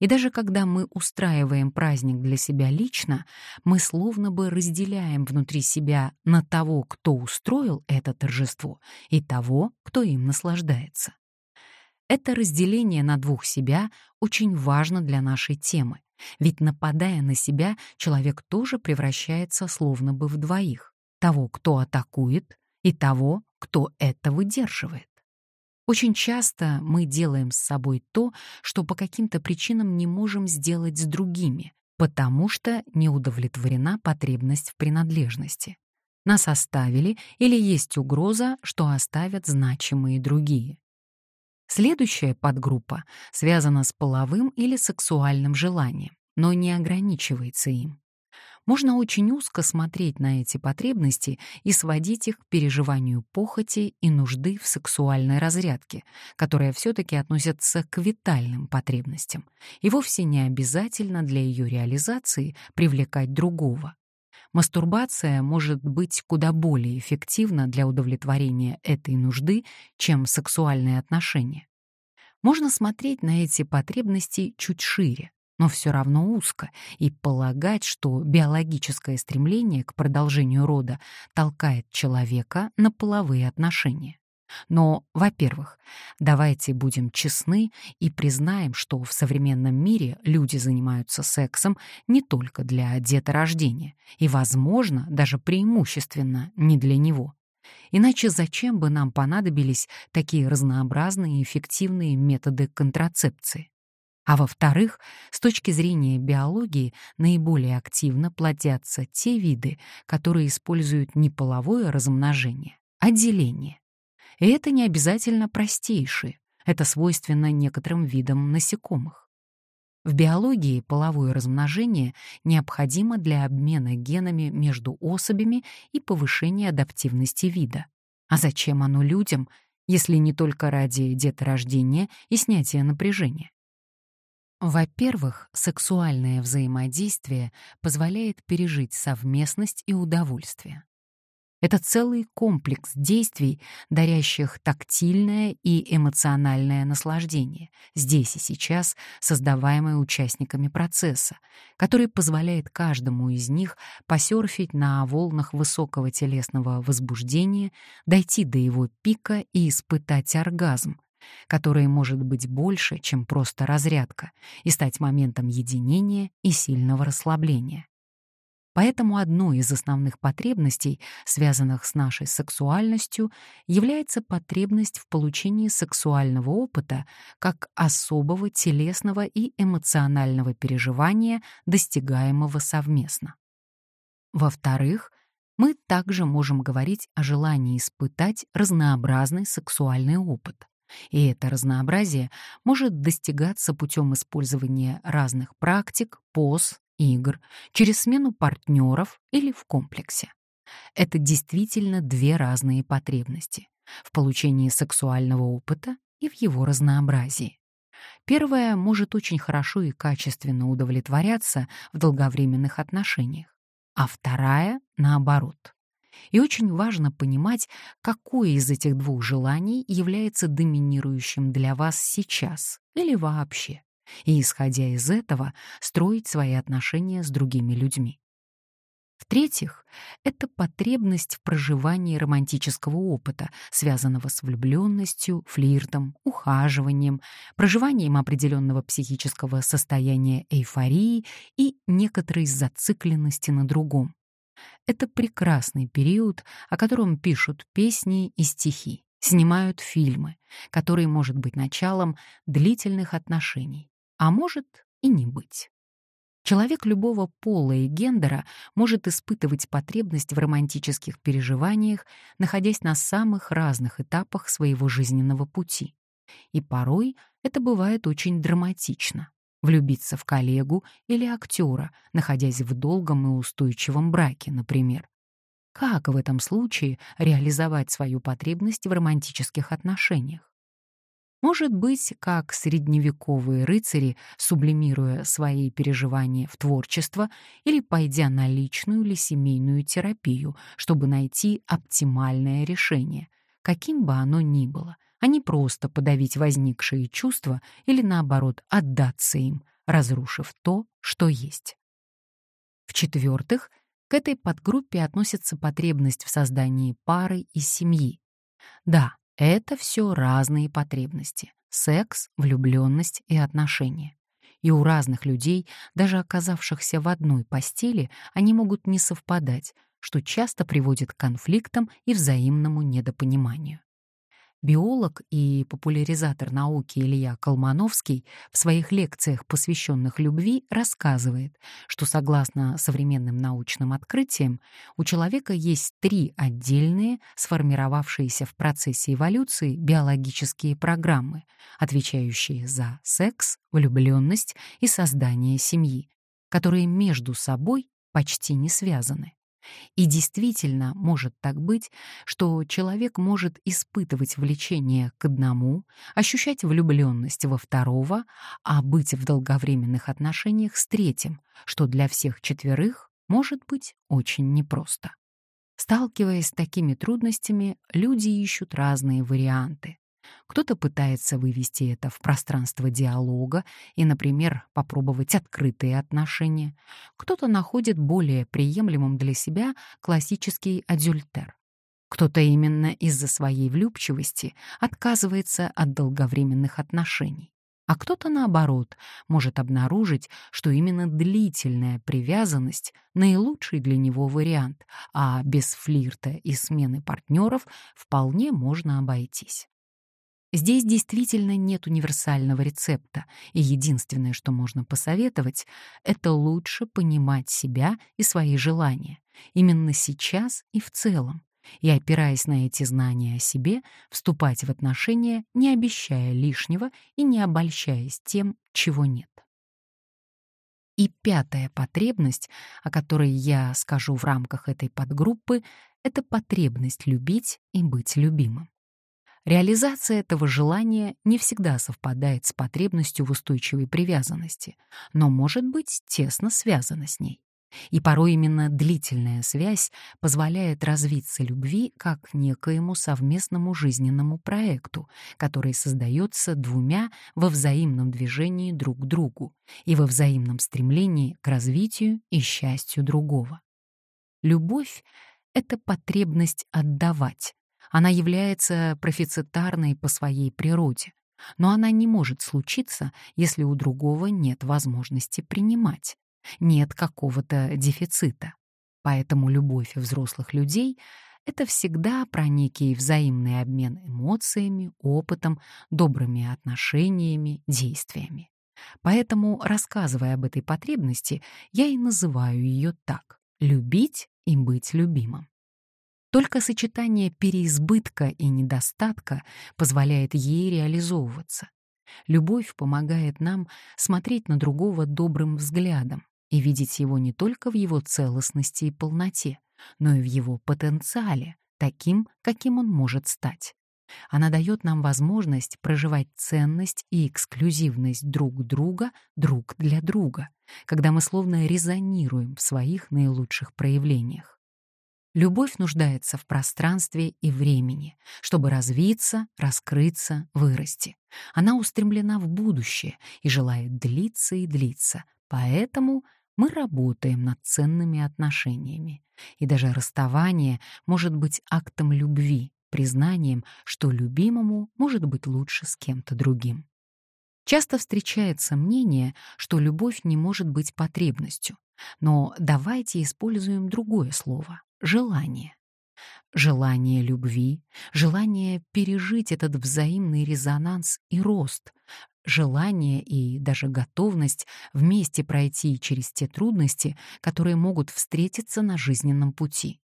И даже когда мы устраиваем праздник для себя лично, мы словно бы разделяем внутри себя на того, кто устроил это торжество, и того, кто им наслаждается. Это разделение на двух себя очень важно для нашей темы, ведь нападая на себя, человек тоже превращается словно бы в двоих — того, кто атакует, и того, кто это выдерживает. Очень часто мы делаем с собой то, что по каким-то причинам не можем сделать с другими, потому что не удовлетворена потребность в принадлежности. Нас оставили или есть угроза, что оставят значимые другие. Следующая подгруппа связана с половым или сексуальным желанием, но не ограничивается им можно очень узко смотреть на эти потребности и сводить их к переживанию похоти и нужды в сексуальной разрядке, которая все-таки относится к витальным потребностям, и вовсе не обязательно для ее реализации привлекать другого. Мастурбация может быть куда более эффективна для удовлетворения этой нужды, чем сексуальные отношения. Можно смотреть на эти потребности чуть шире, но все равно узко, и полагать, что биологическое стремление к продолжению рода толкает человека на половые отношения. Но, во-первых, давайте будем честны и признаем, что в современном мире люди занимаются сексом не только для деторождения, и, возможно, даже преимущественно не для него. Иначе зачем бы нам понадобились такие разнообразные и эффективные методы контрацепции? А во-вторых, с точки зрения биологии наиболее активно плодятся те виды, которые используют не половое размножение, а деление. И это не обязательно простейшие, это свойственно некоторым видам насекомых. В биологии половое размножение необходимо для обмена генами между особями и повышения адаптивности вида. А зачем оно людям, если не только ради деторождения и снятия напряжения? Во-первых, сексуальное взаимодействие позволяет пережить совместность и удовольствие. Это целый комплекс действий, дарящих тактильное и эмоциональное наслаждение, здесь и сейчас создаваемое участниками процесса, который позволяет каждому из них посерфить на волнах высокого телесного возбуждения, дойти до его пика и испытать оргазм, которое может быть больше, чем просто разрядка, и стать моментом единения и сильного расслабления. Поэтому одной из основных потребностей, связанных с нашей сексуальностью, является потребность в получении сексуального опыта как особого телесного и эмоционального переживания, достигаемого совместно. Во-вторых, мы также можем говорить о желании испытать разнообразный сексуальный опыт. И это разнообразие может достигаться путем использования разных практик, поз, игр, через смену партнеров или в комплексе. Это действительно две разные потребности — в получении сексуального опыта и в его разнообразии. Первая может очень хорошо и качественно удовлетворяться в долговременных отношениях, а вторая — наоборот. И очень важно понимать, какое из этих двух желаний является доминирующим для вас сейчас или вообще, и, исходя из этого, строить свои отношения с другими людьми. В-третьих, это потребность в проживании романтического опыта, связанного с влюбленностью, флиртом, ухаживанием, проживанием определенного психического состояния эйфории и некоторой зацикленности на другом. Это прекрасный период, о котором пишут песни и стихи, снимают фильмы, который может быть началом длительных отношений, а может и не быть. Человек любого пола и гендера может испытывать потребность в романтических переживаниях, находясь на самых разных этапах своего жизненного пути. И порой это бывает очень драматично. Влюбиться в коллегу или актера, находясь в долгом и устойчивом браке, например. Как в этом случае реализовать свою потребность в романтических отношениях? Может быть, как средневековые рыцари, сублимируя свои переживания в творчество или пойдя на личную или семейную терапию, чтобы найти оптимальное решение, каким бы оно ни было, а не просто подавить возникшие чувства или, наоборот, отдаться им, разрушив то, что есть. В-четвертых, к этой подгруппе относится потребность в создании пары и семьи. Да, это все разные потребности — секс, влюбленность и отношения. И у разных людей, даже оказавшихся в одной постели, они могут не совпадать, что часто приводит к конфликтам и взаимному недопониманию. Биолог и популяризатор науки Илья Колмановский в своих лекциях, посвященных любви, рассказывает, что согласно современным научным открытиям, у человека есть три отдельные, сформировавшиеся в процессе эволюции биологические программы, отвечающие за секс, влюбленность и создание семьи, которые между собой почти не связаны. И действительно может так быть, что человек может испытывать влечение к одному, ощущать влюбленность во второго, а быть в долговременных отношениях с третьим, что для всех четверых может быть очень непросто. Сталкиваясь с такими трудностями, люди ищут разные варианты. Кто-то пытается вывести это в пространство диалога и, например, попробовать открытые отношения. Кто-то находит более приемлемым для себя классический адюльтер. Кто-то именно из-за своей влюбчивости отказывается от долговременных отношений. А кто-то, наоборот, может обнаружить, что именно длительная привязанность — наилучший для него вариант, а без флирта и смены партнеров вполне можно обойтись. Здесь действительно нет универсального рецепта, и единственное, что можно посоветовать, это лучше понимать себя и свои желания, именно сейчас и в целом, и, опираясь на эти знания о себе, вступать в отношения, не обещая лишнего и не обольщаясь тем, чего нет. И пятая потребность, о которой я скажу в рамках этой подгруппы, это потребность любить и быть любимым. Реализация этого желания не всегда совпадает с потребностью в устойчивой привязанности, но может быть тесно связана с ней. И порой именно длительная связь позволяет развиться любви как некоему совместному жизненному проекту, который создается двумя во взаимном движении друг к другу и во взаимном стремлении к развитию и счастью другого. Любовь — это потребность отдавать, она является профицитарной по своей природе, но она не может случиться, если у другого нет возможности принимать, нет какого-то дефицита. Поэтому любовь взрослых людей — это всегда про некий взаимный обмен эмоциями, опытом, добрыми отношениями, действиями. Поэтому, рассказывая об этой потребности, я и называю ее так — любить и быть любимым. Только сочетание переизбытка и недостатка позволяет ей реализовываться. Любовь помогает нам смотреть на другого добрым взглядом и видеть его не только в его целостности и полноте, но и в его потенциале, таким, каким он может стать. Она дает нам возможность проживать ценность и эксклюзивность друг друга друг для друга, когда мы словно резонируем в своих наилучших проявлениях. Любовь нуждается в пространстве и времени, чтобы развиться, раскрыться, вырасти. Она устремлена в будущее и желает длиться и длиться, поэтому мы работаем над ценными отношениями. И даже расставание может быть актом любви, признанием, что любимому может быть лучше с кем-то другим. Часто встречается мнение, что любовь не может быть потребностью, но давайте используем другое слово — желание. Желание любви, желание пережить этот взаимный резонанс и рост, желание и даже готовность вместе пройти через те трудности, которые могут встретиться на жизненном пути.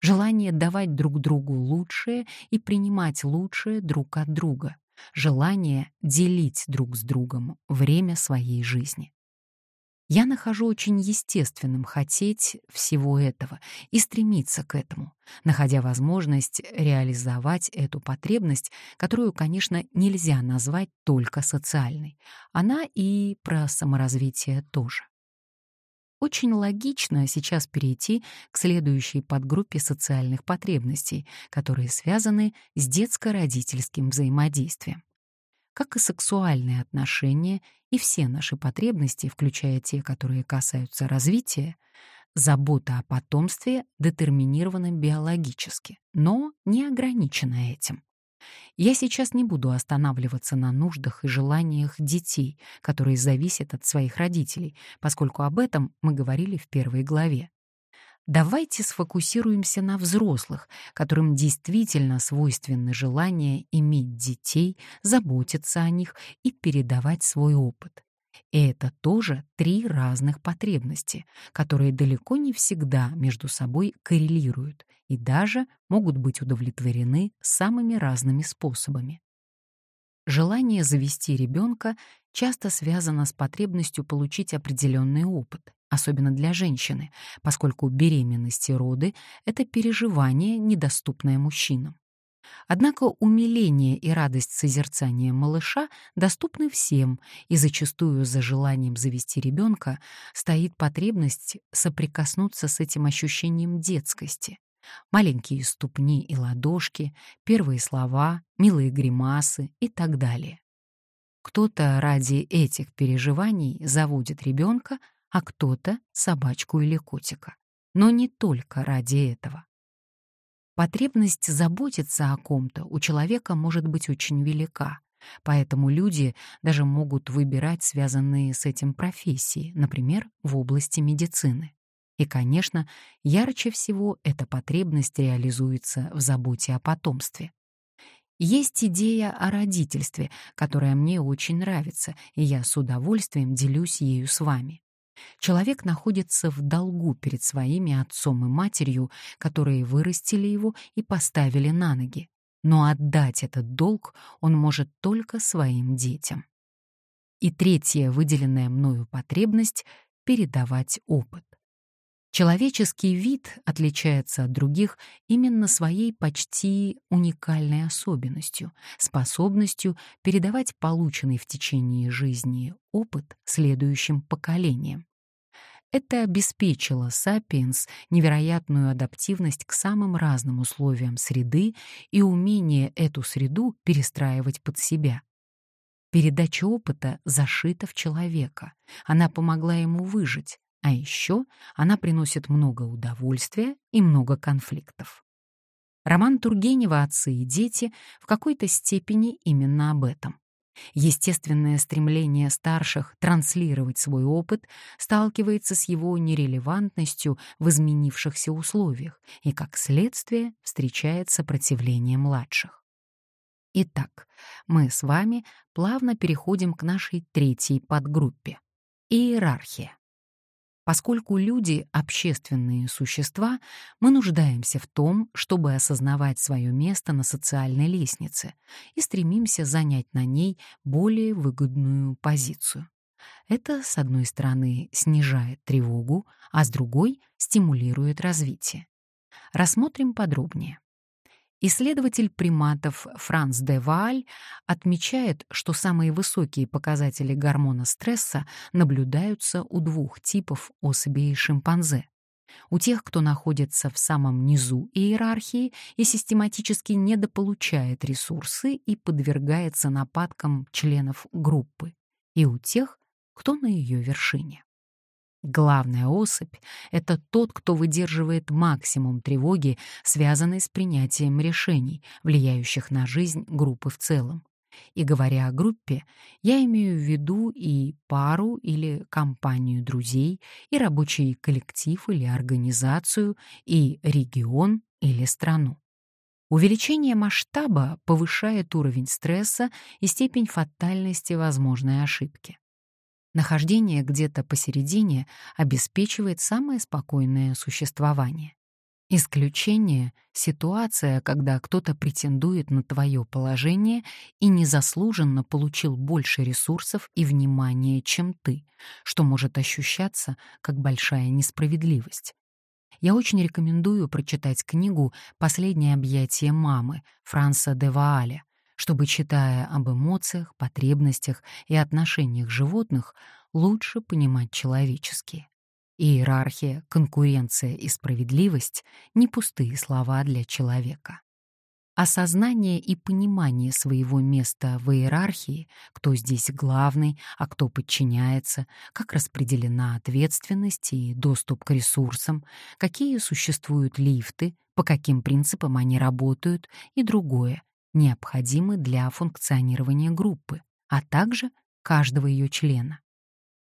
Желание давать друг другу лучшее и принимать лучшее друг от друга. Желание делить друг с другом время своей жизни. Я нахожу очень естественным хотеть всего этого и стремиться к этому, находя возможность реализовать эту потребность, которую, конечно, нельзя назвать только социальной. Она и про саморазвитие тоже. Очень логично сейчас перейти к следующей подгруппе социальных потребностей, которые связаны с детско-родительским взаимодействием как и сексуальные отношения и все наши потребности, включая те, которые касаются развития, забота о потомстве детерминирована биологически, но не ограничена этим. Я сейчас не буду останавливаться на нуждах и желаниях детей, которые зависят от своих родителей, поскольку об этом мы говорили в первой главе. Давайте сфокусируемся на взрослых, которым действительно свойственно желание иметь детей, заботиться о них и передавать свой опыт. И это тоже три разных потребности, которые далеко не всегда между собой коррелируют и даже могут быть удовлетворены самыми разными способами. Желание завести ребенка часто связано с потребностью получить определенный опыт, особенно для женщины, поскольку беременность и роды — это переживание, недоступное мужчинам. Однако умиление и радость созерцания малыша доступны всем, и зачастую за желанием завести ребенка стоит потребность соприкоснуться с этим ощущением детскости. Маленькие ступни и ладошки, первые слова, милые гримасы и так далее. Кто-то ради этих переживаний заводит ребенка, а кто-то — собачку или котика. Но не только ради этого. Потребность заботиться о ком-то у человека может быть очень велика, поэтому люди даже могут выбирать связанные с этим профессии, например, в области медицины. И, конечно, ярче всего эта потребность реализуется в заботе о потомстве. Есть идея о родительстве, которая мне очень нравится, и я с удовольствием делюсь ею с вами. Человек находится в долгу перед своими отцом и матерью, которые вырастили его и поставили на ноги. Но отдать этот долг он может только своим детям. И третья выделенная мною потребность — передавать опыт. Человеческий вид отличается от других именно своей почти уникальной особенностью, способностью передавать полученный в течение жизни опыт следующим поколениям. Это обеспечило Сапиенс невероятную адаптивность к самым разным условиям среды и умение эту среду перестраивать под себя. Передача опыта зашита в человека. Она помогла ему выжить, а еще она приносит много удовольствия и много конфликтов. Роман Тургенева «Отцы и дети» в какой-то степени именно об этом. Естественное стремление старших транслировать свой опыт сталкивается с его нерелевантностью в изменившихся условиях и, как следствие, встречает сопротивление младших. Итак, мы с вами плавно переходим к нашей третьей подгруппе — иерархия. Поскольку люди — общественные существа, мы нуждаемся в том, чтобы осознавать свое место на социальной лестнице и стремимся занять на ней более выгодную позицию. Это, с одной стороны, снижает тревогу, а с другой — стимулирует развитие. Рассмотрим подробнее. Исследователь приматов Франц де Вааль отмечает, что самые высокие показатели гормона стресса наблюдаются у двух типов особей шимпанзе. У тех, кто находится в самом низу иерархии и систематически недополучает ресурсы и подвергается нападкам членов группы, и у тех, кто на ее вершине. Главная особь — это тот, кто выдерживает максимум тревоги, связанной с принятием решений, влияющих на жизнь группы в целом. И говоря о группе, я имею в виду и пару или компанию друзей, и рабочий коллектив или организацию, и регион или страну. Увеличение масштаба повышает уровень стресса и степень фатальности возможной ошибки. Нахождение где-то посередине обеспечивает самое спокойное существование. Исключение — ситуация, когда кто-то претендует на твое положение и незаслуженно получил больше ресурсов и внимания, чем ты, что может ощущаться как большая несправедливость. Я очень рекомендую прочитать книгу «Последнее объятие мамы» Франца де Вааля, чтобы, читая об эмоциях, потребностях и отношениях животных, лучше понимать человеческие. Иерархия, конкуренция и справедливость — не пустые слова для человека. Осознание и понимание своего места в иерархии, кто здесь главный, а кто подчиняется, как распределена ответственность и доступ к ресурсам, какие существуют лифты, по каким принципам они работают и другое, необходимы для функционирования группы, а также каждого ее члена.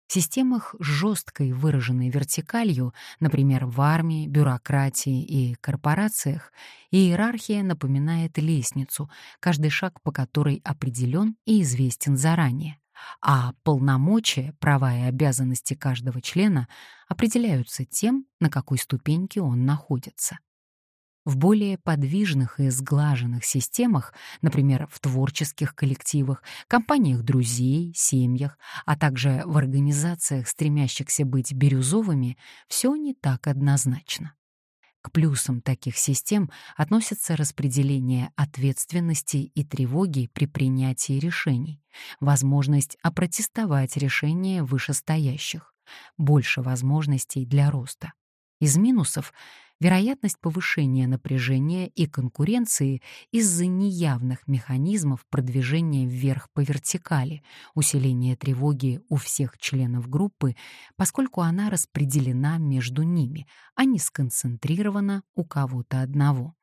В системах с жесткой выраженной вертикалью, например, в армии, бюрократии и корпорациях, иерархия напоминает лестницу, каждый шаг по которой определен и известен заранее, а полномочия, права и обязанности каждого члена определяются тем, на какой ступеньке он находится. В более подвижных и сглаженных системах, например, в творческих коллективах, компаниях друзей, семьях, а также в организациях, стремящихся быть бирюзовыми, все не так однозначно. К плюсам таких систем относятся распределение ответственности и тревоги при принятии решений, возможность опротестовать решения вышестоящих, больше возможностей для роста. Из минусов вероятность повышения напряжения и конкуренции из-за неявных механизмов продвижения вверх по вертикали, усиления тревоги у всех членов группы, поскольку она распределена между ними, а не сконцентрирована у кого-то одного.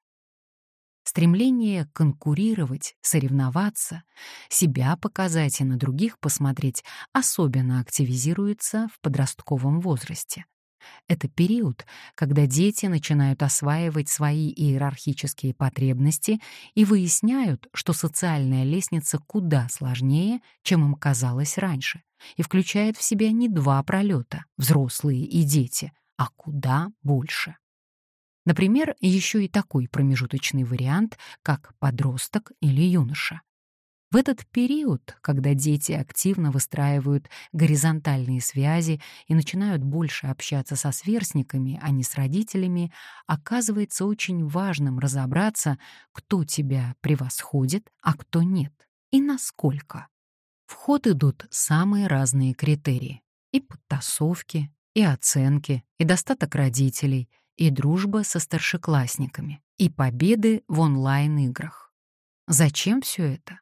Стремление конкурировать, соревноваться, себя показать и на других посмотреть особенно активизируется в подростковом возрасте. Это период, когда дети начинают осваивать свои иерархические потребности и выясняют, что социальная лестница куда сложнее, чем им казалось раньше, и включает в себя не два пролета, взрослые и дети, а куда больше. Например, еще и такой промежуточный вариант, как подросток или юноша. В этот период, когда дети активно выстраивают горизонтальные связи и начинают больше общаться со сверстниками, а не с родителями, оказывается очень важным разобраться, кто тебя превосходит, а кто нет, и насколько. В ход идут самые разные критерии. И подтасовки, и оценки, и достаток родителей, и дружба со старшеклассниками, и победы в онлайн-играх. Зачем все это?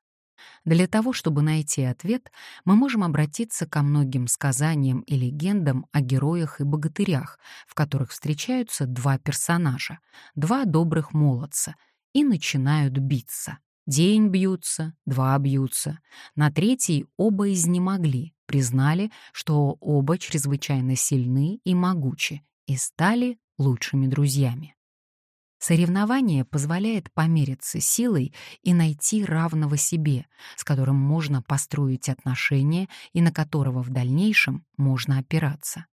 Для того, чтобы найти ответ, мы можем обратиться ко многим сказаниям и легендам о героях и богатырях, в которых встречаются два персонажа, два добрых молодца, и начинают биться. День бьются, два бьются. На третий оба изнемогли, признали, что оба чрезвычайно сильны и могучи, и стали лучшими друзьями. Соревнование позволяет помериться силой и найти равного себе, с которым можно построить отношения и на которого в дальнейшем можно опираться.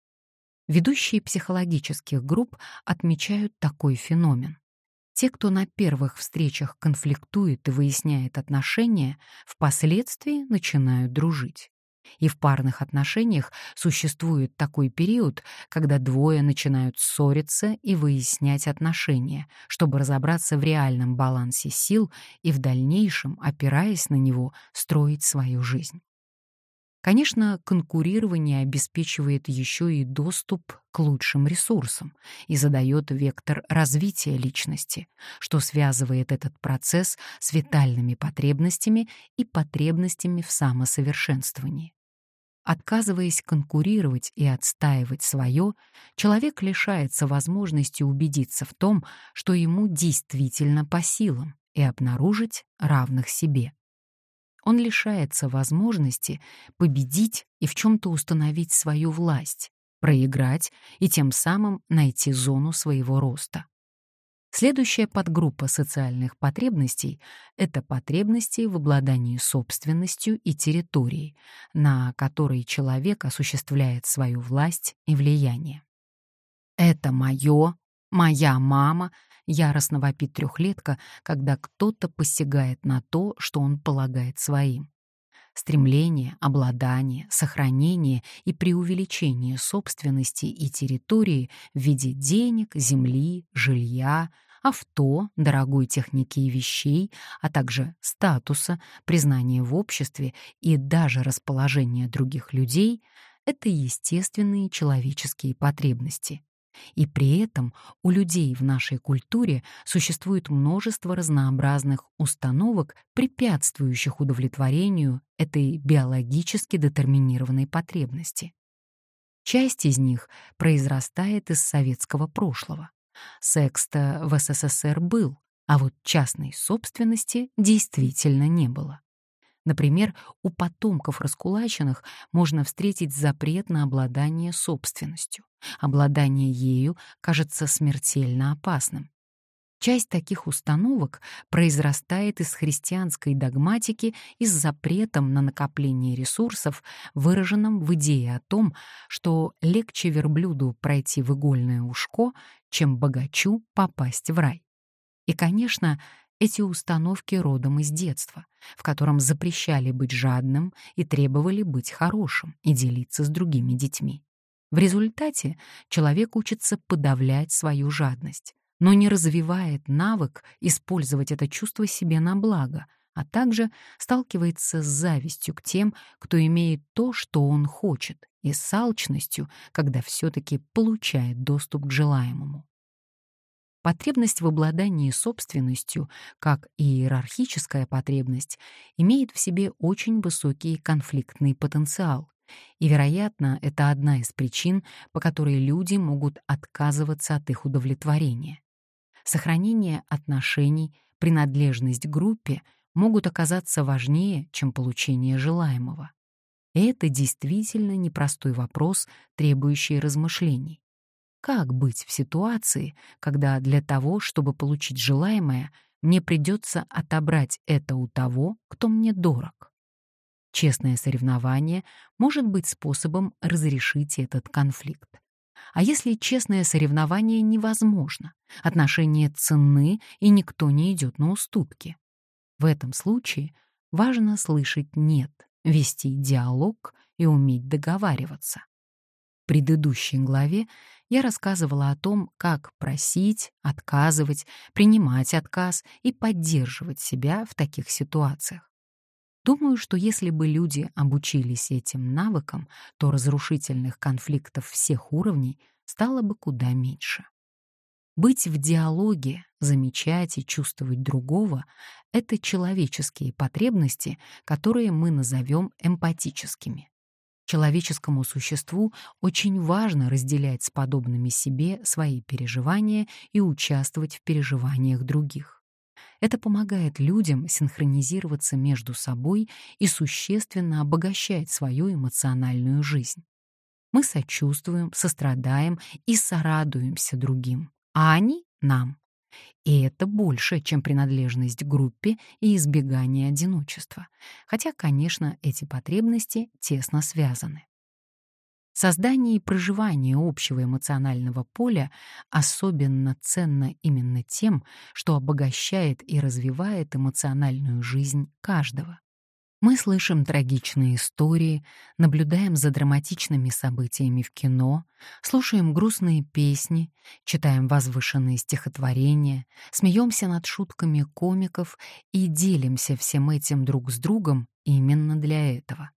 Ведущие психологических групп отмечают такой феномен. Те, кто на первых встречах конфликтует и выясняет отношения, впоследствии начинают дружить. И в парных отношениях существует такой период, когда двое начинают ссориться и выяснять отношения, чтобы разобраться в реальном балансе сил и в дальнейшем, опираясь на него, строить свою жизнь. Конечно, конкурирование обеспечивает еще и доступ к лучшим ресурсам и задает вектор развития личности, что связывает этот процесс с витальными потребностями и потребностями в самосовершенствовании. Отказываясь конкурировать и отстаивать свое, человек лишается возможности убедиться в том, что ему действительно по силам, и обнаружить равных себе. Он лишается возможности победить и в чем-то установить свою власть, проиграть и тем самым найти зону своего роста. Следующая подгруппа социальных потребностей — это потребности в обладании собственностью и территорией, на которой человек осуществляет свою власть и влияние. «Это мое, моя мама», — яростно вопит трехлетка, когда кто-то посягает на то, что он полагает своим. Стремление, обладание, сохранение и преувеличение собственности и территории в виде денег, земли, жилья, авто, дорогой техники и вещей, а также статуса, признания в обществе и даже расположения других людей — это естественные человеческие потребности. И при этом у людей в нашей культуре существует множество разнообразных установок, препятствующих удовлетворению этой биологически детерминированной потребности. Часть из них произрастает из советского прошлого. Секс-то в СССР был, а вот частной собственности действительно не было. Например, у потомков раскулаченных можно встретить запрет на обладание собственностью. Обладание ею кажется смертельно опасным. Часть таких установок произрастает из христианской догматики и с запретом на накопление ресурсов, выраженным в идее о том, что легче верблюду пройти в игольное ушко, чем богачу попасть в рай. И, конечно, эти установки родом из детства, в котором запрещали быть жадным и требовали быть хорошим и делиться с другими детьми. В результате человек учится подавлять свою жадность, но не развивает навык использовать это чувство себе на благо, а также сталкивается с завистью к тем, кто имеет то, что он хочет, и с алчностью, когда все-таки получает доступ к желаемому. Потребность в обладании собственностью, как и иерархическая потребность, имеет в себе очень высокий конфликтный потенциал. И, вероятно, это одна из причин, по которой люди могут отказываться от их удовлетворения. Сохранение отношений, принадлежность группе могут оказаться важнее, чем получение желаемого. Это действительно непростой вопрос, требующий размышлений. Как быть в ситуации, когда для того, чтобы получить желаемое, мне придется отобрать это у того, кто мне дорог? Честное соревнование может быть способом разрешить этот конфликт. А если честное соревнование невозможно, отношения ценны и никто не идет на уступки? В этом случае важно слышать «нет», вести диалог и уметь договариваться. В предыдущей главе я рассказывала о том, как просить, отказывать, принимать отказ и поддерживать себя в таких ситуациях. Думаю, что если бы люди обучились этим навыкам, то разрушительных конфликтов всех уровней стало бы куда меньше. Быть в диалоге, замечать и чувствовать другого — это человеческие потребности, которые мы назовем эмпатическими. Человеческому существу очень важно разделять с подобными себе свои переживания и участвовать в переживаниях других. Это помогает людям синхронизироваться между собой и существенно обогащает свою эмоциональную жизнь. Мы сочувствуем, сострадаем и сорадуемся другим, а они — нам. И это больше, чем принадлежность группе и избегание одиночества. Хотя, конечно, эти потребности тесно связаны. Создание и проживание общего эмоционального поля особенно ценно именно тем, что обогащает и развивает эмоциональную жизнь каждого. Мы слышим трагичные истории, наблюдаем за драматичными событиями в кино, слушаем грустные песни, читаем возвышенные стихотворения, смеемся над шутками комиков и делимся всем этим друг с другом именно для этого.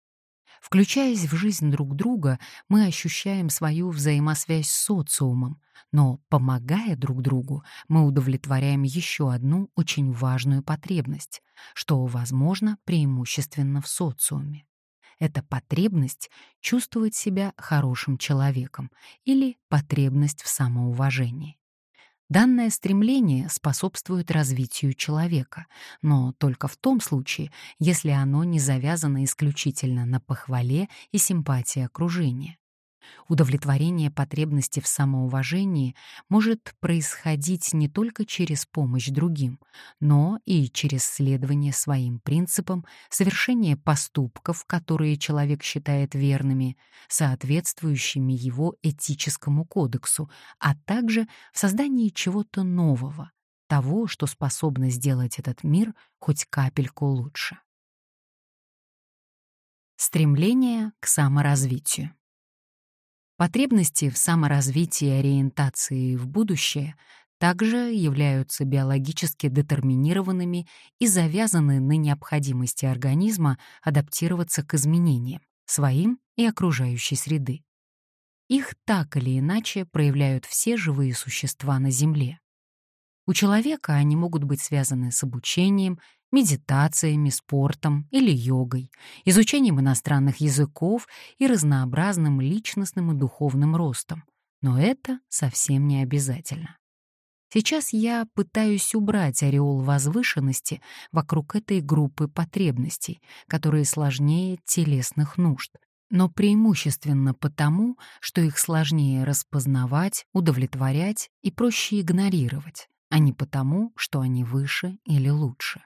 Включаясь в жизнь друг друга, мы ощущаем свою взаимосвязь с социумом, но, помогая друг другу, мы удовлетворяем еще одну очень важную потребность, что возможно преимущественно в социуме. Это потребность чувствовать себя хорошим человеком или потребность в самоуважении. Данное стремление способствует развитию человека, но только в том случае, если оно не завязано исключительно на похвале и симпатии окружения. Удовлетворение потребности в самоуважении может происходить не только через помощь другим, но и через следование своим принципам, совершение поступков, которые человек считает верными, соответствующими его этическому кодексу, а также в создании чего-то нового, того, что способно сделать этот мир хоть капельку лучше. Стремление к саморазвитию. Потребности в саморазвитии и ориентации в будущее также являются биологически детерминированными и завязаны на необходимости организма адаптироваться к изменениям, своим и окружающей среды. Их так или иначе проявляют все живые существа на Земле. У человека они могут быть связаны с обучением, медитациями, спортом или йогой, изучением иностранных языков и разнообразным личностным и духовным ростом. Но это совсем не обязательно. Сейчас я пытаюсь убрать ореол возвышенности вокруг этой группы потребностей, которые сложнее телесных нужд, но преимущественно потому, что их сложнее распознавать, удовлетворять и проще игнорировать, а не потому, что они выше или лучше.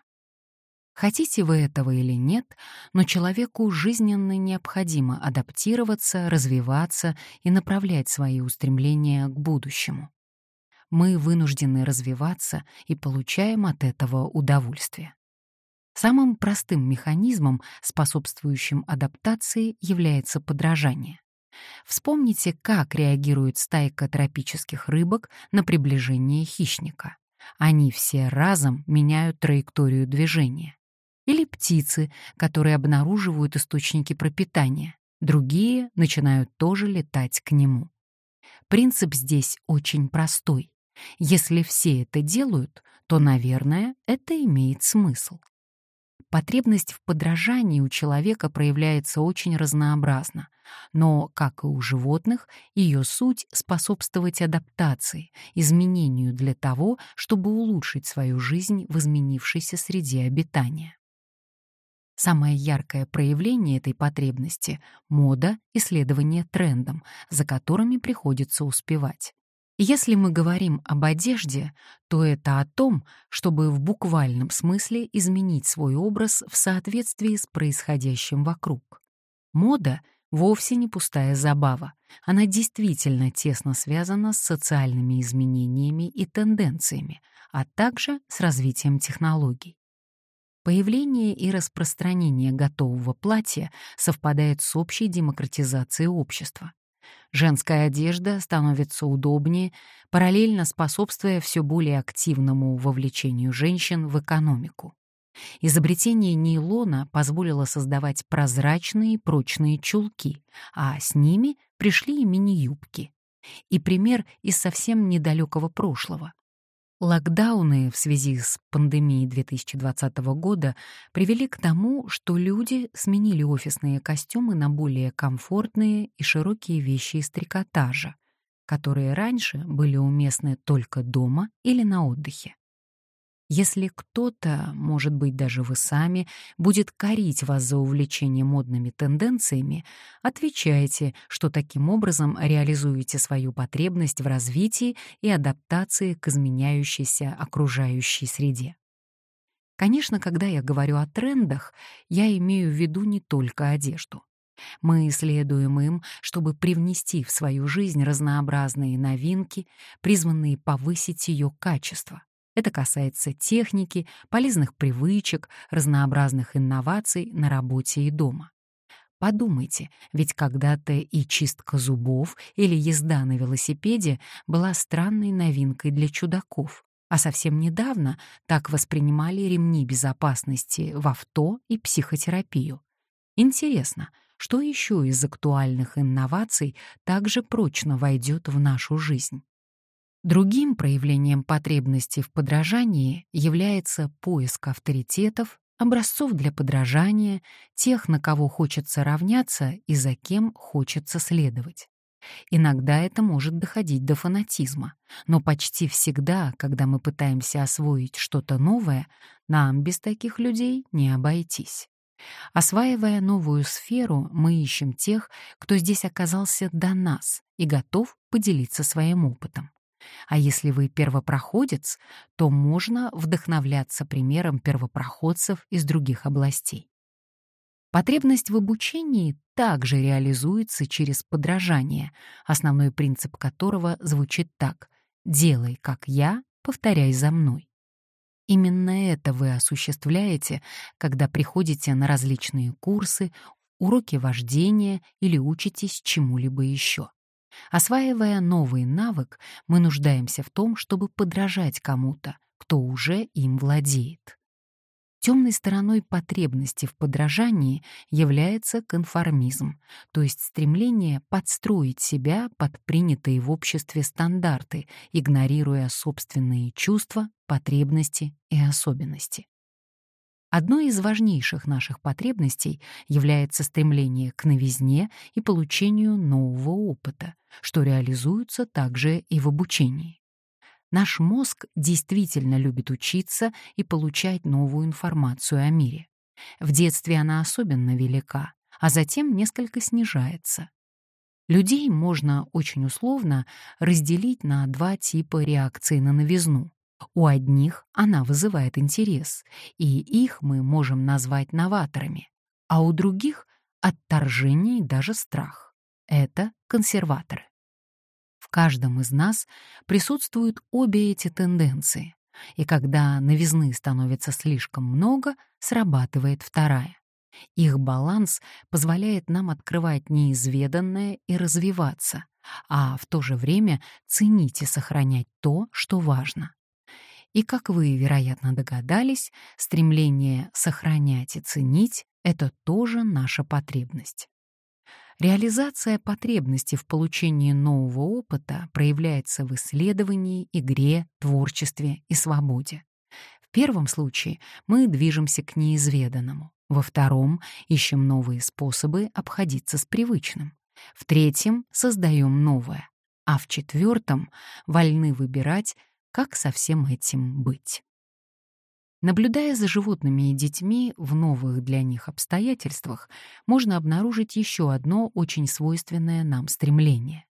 Хотите вы этого или нет, но человеку жизненно необходимо адаптироваться, развиваться и направлять свои устремления к будущему. Мы вынуждены развиваться и получаем от этого удовольствие. Самым простым механизмом, способствующим адаптации, является подражание. Вспомните, как реагирует стайка тропических рыбок на приближение хищника. Они все разом меняют траекторию движения или птицы, которые обнаруживают источники пропитания. Другие начинают тоже летать к нему. Принцип здесь очень простой. Если все это делают, то, наверное, это имеет смысл. Потребность в подражании у человека проявляется очень разнообразно, но, как и у животных, ее суть — способствовать адаптации, изменению для того, чтобы улучшить свою жизнь в изменившейся среде обитания. Самое яркое проявление этой потребности — мода и следование трендам, за которыми приходится успевать. Если мы говорим об одежде, то это о том, чтобы в буквальном смысле изменить свой образ в соответствии с происходящим вокруг. Мода — вовсе не пустая забава. Она действительно тесно связана с социальными изменениями и тенденциями, а также с развитием технологий. Появление и распространение готового платья совпадает с общей демократизацией общества. Женская одежда становится удобнее, параллельно способствуя все более активному вовлечению женщин в экономику. Изобретение нейлона позволило создавать прозрачные прочные чулки, а с ними пришли и мини-юбки. И пример из совсем недалекого прошлого. Локдауны в связи с пандемией 2020 года привели к тому, что люди сменили офисные костюмы на более комфортные и широкие вещи из трикотажа, которые раньше были уместны только дома или на отдыхе. Если кто-то, может быть, даже вы сами, будет корить вас за увлечение модными тенденциями, отвечайте, что таким образом реализуете свою потребность в развитии и адаптации к изменяющейся окружающей среде. Конечно, когда я говорю о трендах, я имею в виду не только одежду. Мы следуем им, чтобы привнести в свою жизнь разнообразные новинки, призванные повысить ее качество Это касается техники, полезных привычек, разнообразных инноваций на работе и дома. Подумайте, ведь когда-то и чистка зубов или езда на велосипеде была странной новинкой для чудаков, а совсем недавно так воспринимали ремни безопасности в авто и психотерапию. Интересно, что еще из актуальных инноваций также прочно войдет в нашу жизнь? Другим проявлением потребности в подражании является поиск авторитетов, образцов для подражания, тех, на кого хочется равняться и за кем хочется следовать. Иногда это может доходить до фанатизма, но почти всегда, когда мы пытаемся освоить что-то новое, нам без таких людей не обойтись. Осваивая новую сферу, мы ищем тех, кто здесь оказался до нас и готов поделиться своим опытом. А если вы первопроходец, то можно вдохновляться примером первопроходцев из других областей. Потребность в обучении также реализуется через подражание, основной принцип которого звучит так «делай, как я, повторяй за мной». Именно это вы осуществляете, когда приходите на различные курсы, уроки вождения или учитесь чему-либо еще. Осваивая новый навык, мы нуждаемся в том, чтобы подражать кому-то, кто уже им владеет. Темной стороной потребности в подражании является конформизм, то есть стремление подстроить себя под принятые в обществе стандарты, игнорируя собственные чувства, потребности и особенности. Одной из важнейших наших потребностей является стремление к новизне и получению нового опыта, что реализуется также и в обучении. Наш мозг действительно любит учиться и получать новую информацию о мире. В детстве она особенно велика, а затем несколько снижается. Людей можно очень условно разделить на два типа реакции на новизну. У одних она вызывает интерес, и их мы можем назвать новаторами, а у других — отторжение и даже страх. Это консерваторы. В каждом из нас присутствуют обе эти тенденции, и когда новизны становится слишком много, срабатывает вторая. Их баланс позволяет нам открывать неизведанное и развиваться, а в то же время ценить и сохранять то, что важно. И, как вы, вероятно, догадались, стремление сохранять и ценить — это тоже наша потребность. Реализация потребности в получении нового опыта проявляется в исследовании, игре, творчестве и свободе. В первом случае мы движемся к неизведанному, во втором ищем новые способы обходиться с привычным, в третьем создаем новое, а в четвертом вольны выбирать, как со всем этим быть? Наблюдая за животными и детьми в новых для них обстоятельствах, можно обнаружить еще одно очень свойственное нам стремление.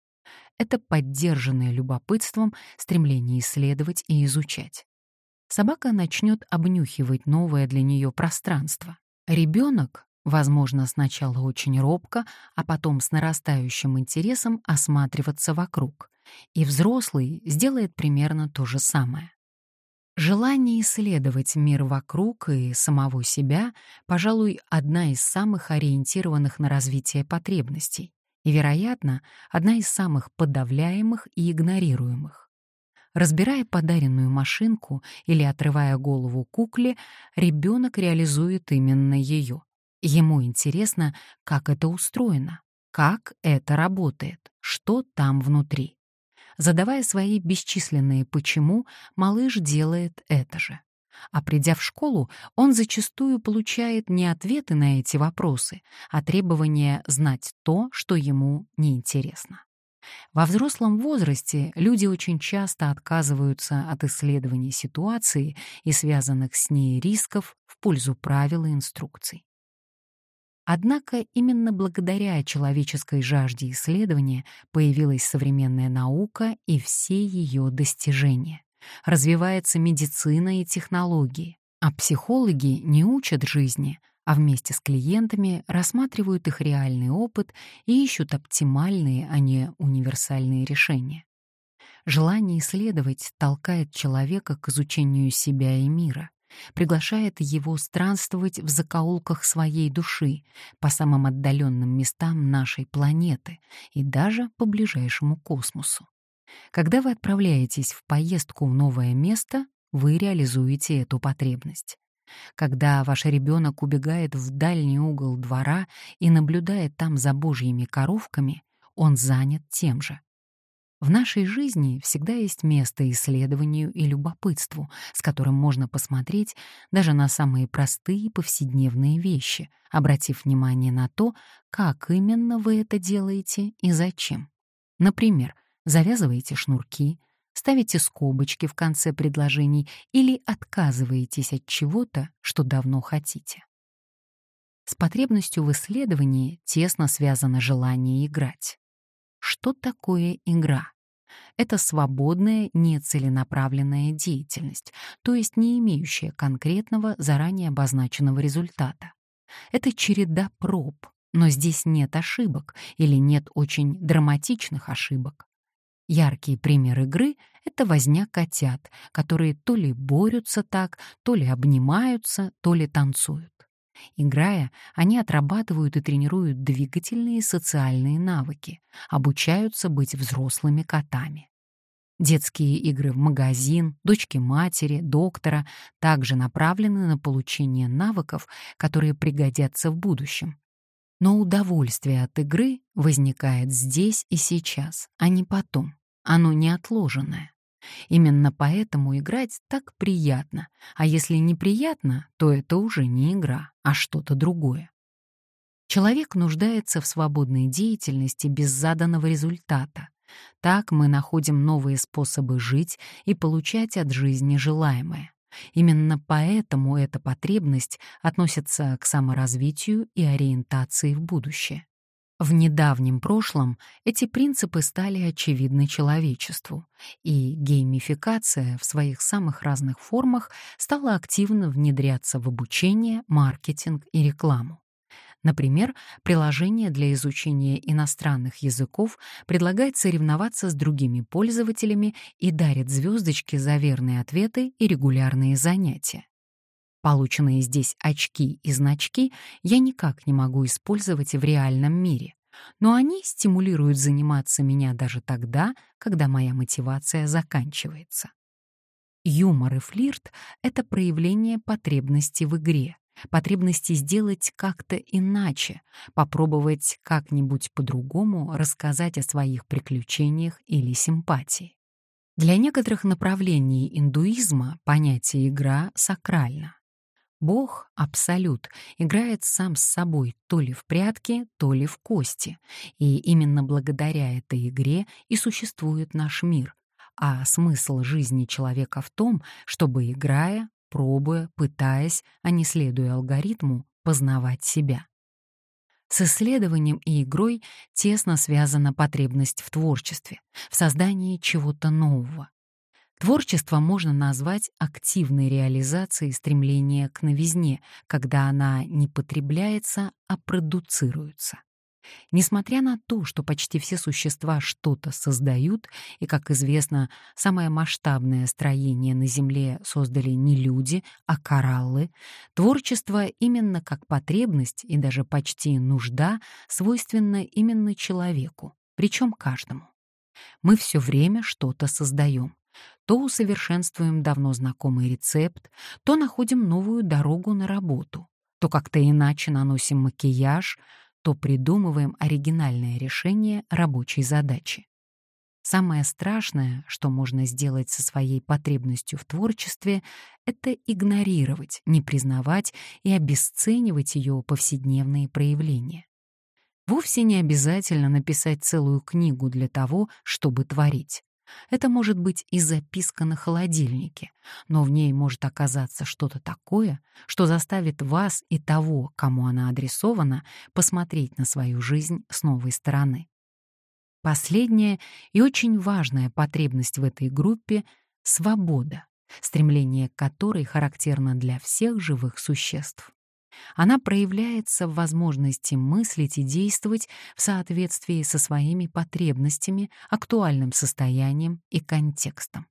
Это поддержанное любопытством стремление исследовать и изучать. Собака начнет обнюхивать новое для нее пространство. Ребенок, возможно, сначала очень робко, а потом с нарастающим интересом осматриваться вокруг, и взрослый сделает примерно то же самое. Желание исследовать мир вокруг и самого себя, пожалуй, одна из самых ориентированных на развитие потребностей и, вероятно, одна из самых подавляемых и игнорируемых. Разбирая подаренную машинку или отрывая голову кукле, ребенок реализует именно ее. Ему интересно, как это устроено, как это работает, что там внутри. Задавая свои бесчисленные «почему», малыш делает это же. А придя в школу, он зачастую получает не ответы на эти вопросы, а требование знать то, что ему неинтересно. Во взрослом возрасте люди очень часто отказываются от исследования ситуации и связанных с ней рисков в пользу правил и инструкций. Однако именно благодаря человеческой жажде исследования появилась современная наука и все ее достижения. Развивается медицина и технологии, а психологи не учат жизни, а вместе с клиентами рассматривают их реальный опыт и ищут оптимальные, а не универсальные решения. Желание исследовать толкает человека к изучению себя и мира, приглашает его странствовать в закоулках своей души, по самым отдаленным местам нашей планеты и даже по ближайшему космосу. Когда вы отправляетесь в поездку в новое место, вы реализуете эту потребность. Когда ваш ребенок убегает в дальний угол двора и наблюдает там за божьими коровками, он занят тем же. В нашей жизни всегда есть место исследованию и любопытству, с которым можно посмотреть даже на самые простые повседневные вещи, обратив внимание на то, как именно вы это делаете и зачем. Например, завязываете шнурки, ставите скобочки в конце предложений или отказываетесь от чего-то, что давно хотите. С потребностью в исследовании тесно связано желание играть. Что такое игра? Это свободная, нецеленаправленная деятельность, то есть не имеющая конкретного, заранее обозначенного результата. Это череда проб, но здесь нет ошибок или нет очень драматичных ошибок. Яркий пример игры — это возня котят, которые то ли борются так, то ли обнимаются, то ли танцуют. Играя, они отрабатывают и тренируют двигательные и социальные навыки, обучаются быть взрослыми котами. Детские игры в магазин, дочки матери, доктора также направлены на получение навыков, которые пригодятся в будущем. Но удовольствие от игры возникает здесь и сейчас, а не потом. Оно неотложенное. Именно поэтому играть так приятно, а если неприятно, то это уже не игра, а что-то другое. Человек нуждается в свободной деятельности без заданного результата. Так мы находим новые способы жить и получать от жизни желаемое. Именно поэтому эта потребность относится к саморазвитию и ориентации в будущее. В недавнем прошлом эти принципы стали очевидны человечеству, и геймификация в своих самых разных формах стала активно внедряться в обучение, маркетинг и рекламу. Например, приложение для изучения иностранных языков предлагает соревноваться с другими пользователями и дарит звездочки за верные ответы и регулярные занятия. Полученные здесь очки и значки я никак не могу использовать в реальном мире, но они стимулируют заниматься меня даже тогда, когда моя мотивация заканчивается. Юмор и флирт — это проявление потребности в игре, потребности сделать как-то иначе, попробовать как-нибудь по-другому рассказать о своих приключениях или симпатии. Для некоторых направлений индуизма понятие «игра» сакрально. Бог, Абсолют, играет сам с собой то ли в прятки, то ли в кости, и именно благодаря этой игре и существует наш мир. А смысл жизни человека в том, чтобы, играя, пробуя, пытаясь, а не следуя алгоритму, познавать себя. С исследованием и игрой тесно связана потребность в творчестве, в создании чего-то нового. Творчество можно назвать активной реализацией стремления к новизне, когда она не потребляется, а продуцируется. Несмотря на то, что почти все существа что-то создают, и, как известно, самое масштабное строение на Земле создали не люди, а кораллы, творчество именно как потребность и даже почти нужда свойственно именно человеку, причем каждому. Мы все время что-то создаем. То усовершенствуем давно знакомый рецепт, то находим новую дорогу на работу, то как-то иначе наносим макияж, то придумываем оригинальное решение рабочей задачи. Самое страшное, что можно сделать со своей потребностью в творчестве, это игнорировать, не признавать и обесценивать ее повседневные проявления. Вовсе не обязательно написать целую книгу для того, чтобы творить. Это может быть и записка на холодильнике, но в ней может оказаться что-то такое, что заставит вас и того, кому она адресована, посмотреть на свою жизнь с новой стороны. Последняя и очень важная потребность в этой группе — свобода, стремление к которой характерно для всех живых существ. Она проявляется в возможности мыслить и действовать в соответствии со своими потребностями, актуальным состоянием и контекстом.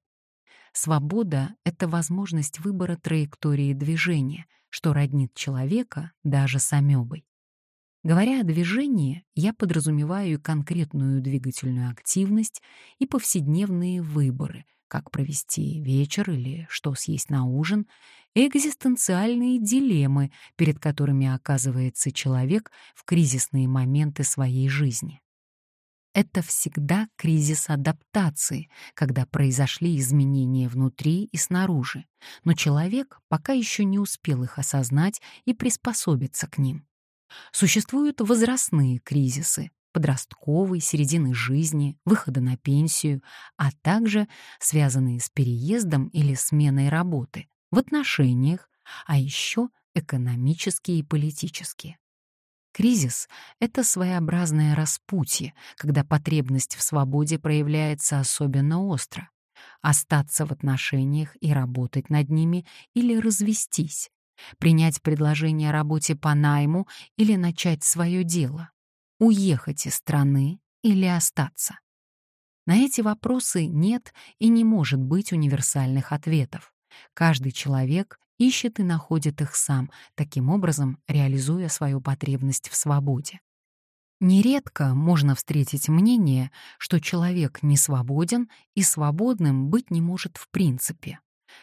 Свобода — это возможность выбора траектории движения, что роднит человека даже с амебой. Говоря о движении, я подразумеваю конкретную двигательную активность и повседневные выборы, как провести вечер или что съесть на ужин, экзистенциальные дилеммы, перед которыми оказывается человек в кризисные моменты своей жизни. Это всегда кризис адаптации, когда произошли изменения внутри и снаружи, но человек пока еще не успел их осознать и приспособиться к ним. Существуют возрастные кризисы, подростковой, середины жизни, выхода на пенсию, а также связанные с переездом или сменой работы, в отношениях, а еще экономические и политические. Кризис — это своеобразное распутье, когда потребность в свободе проявляется особенно остро. Остаться в отношениях и работать над ними или развестись, принять предложение о работе по найму или начать свое дело, уехать из страны или остаться? На эти вопросы нет и не может быть универсальных ответов. Каждый человек ищет и находит их сам, таким образом реализуя свою потребность в свободе. Нередко можно встретить мнение, что человек не свободен и свободным быть не может в принципе.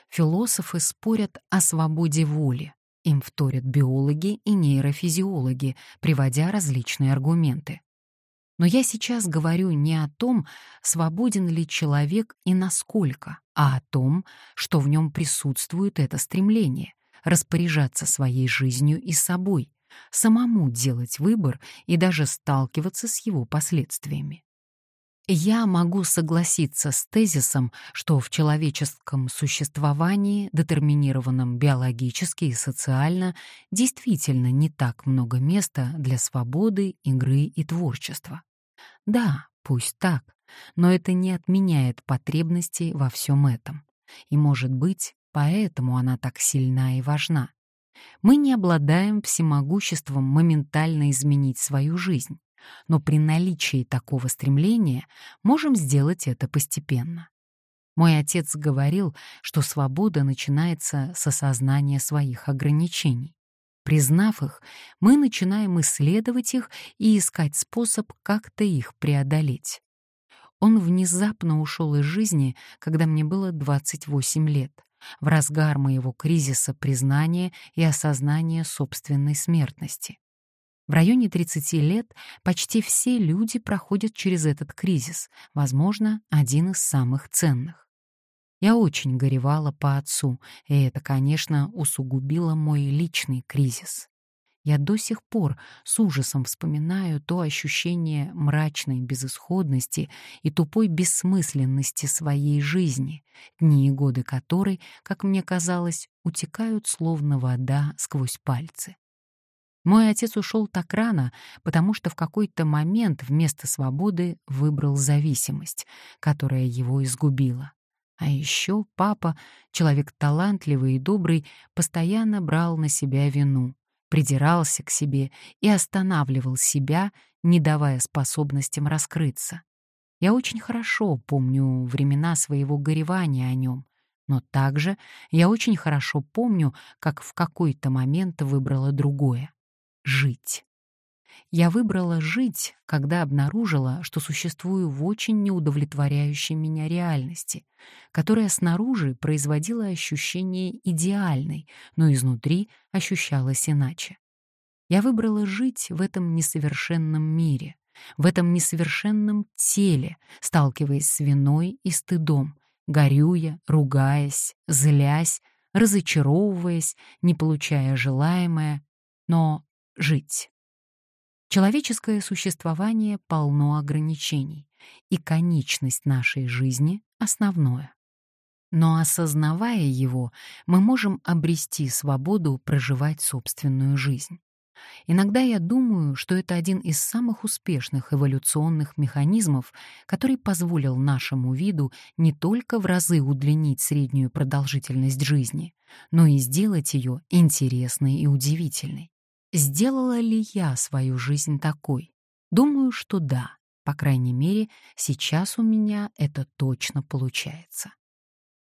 Философы спорят о свободе воли. Им вторят биологи и нейрофизиологи, приводя различные аргументы. Но я сейчас говорю не о том, свободен ли человек и насколько, а о том, что в нем присутствует это стремление распоряжаться своей жизнью и собой, самому делать выбор и даже сталкиваться с его последствиями. Я могу согласиться с тезисом, что в человеческом существовании, детерминированном биологически и социально, действительно не так много места для свободы, игры и творчества. Да, пусть так, но это не отменяет потребности во всем этом. И, может быть, поэтому она так сильна и важна. Мы не обладаем всемогуществом моментально изменить свою жизнь но при наличии такого стремления можем сделать это постепенно. Мой отец говорил, что свобода начинается с осознания своих ограничений. Признав их, мы начинаем исследовать их и искать способ как-то их преодолеть. Он внезапно ушел из жизни, когда мне было 28 лет, в разгар моего кризиса признания и осознания собственной смертности. В районе 30 лет почти все люди проходят через этот кризис, возможно, один из самых ценных. Я очень горевала по отцу, и это, конечно, усугубило мой личный кризис. Я до сих пор с ужасом вспоминаю то ощущение мрачной безысходности и тупой бессмысленности своей жизни, дни и годы которой, как мне казалось, утекают словно вода сквозь пальцы. Мой отец ушел так рано, потому что в какой-то момент вместо свободы выбрал зависимость, которая его изгубила. А еще папа, человек талантливый и добрый, постоянно брал на себя вину, придирался к себе и останавливал себя, не давая способностям раскрыться. Я очень хорошо помню времена своего горевания о нем, но также я очень хорошо помню, как в какой-то момент выбрала другое жить. Я выбрала жить, когда обнаружила, что существую в очень неудовлетворяющей меня реальности, которая снаружи производила ощущение идеальной, но изнутри ощущалась иначе. Я выбрала жить в этом несовершенном мире, в этом несовершенном теле, сталкиваясь с виной и стыдом, горюя, ругаясь, злясь, разочаровываясь, не получая желаемое, но жить. Человеческое существование полно ограничений, и конечность нашей жизни — основное. Но осознавая его, мы можем обрести свободу проживать собственную жизнь. Иногда я думаю, что это один из самых успешных эволюционных механизмов, который позволил нашему виду не только в разы удлинить среднюю продолжительность жизни, но и сделать ее интересной и удивительной. Сделала ли я свою жизнь такой? Думаю, что да. По крайней мере, сейчас у меня это точно получается.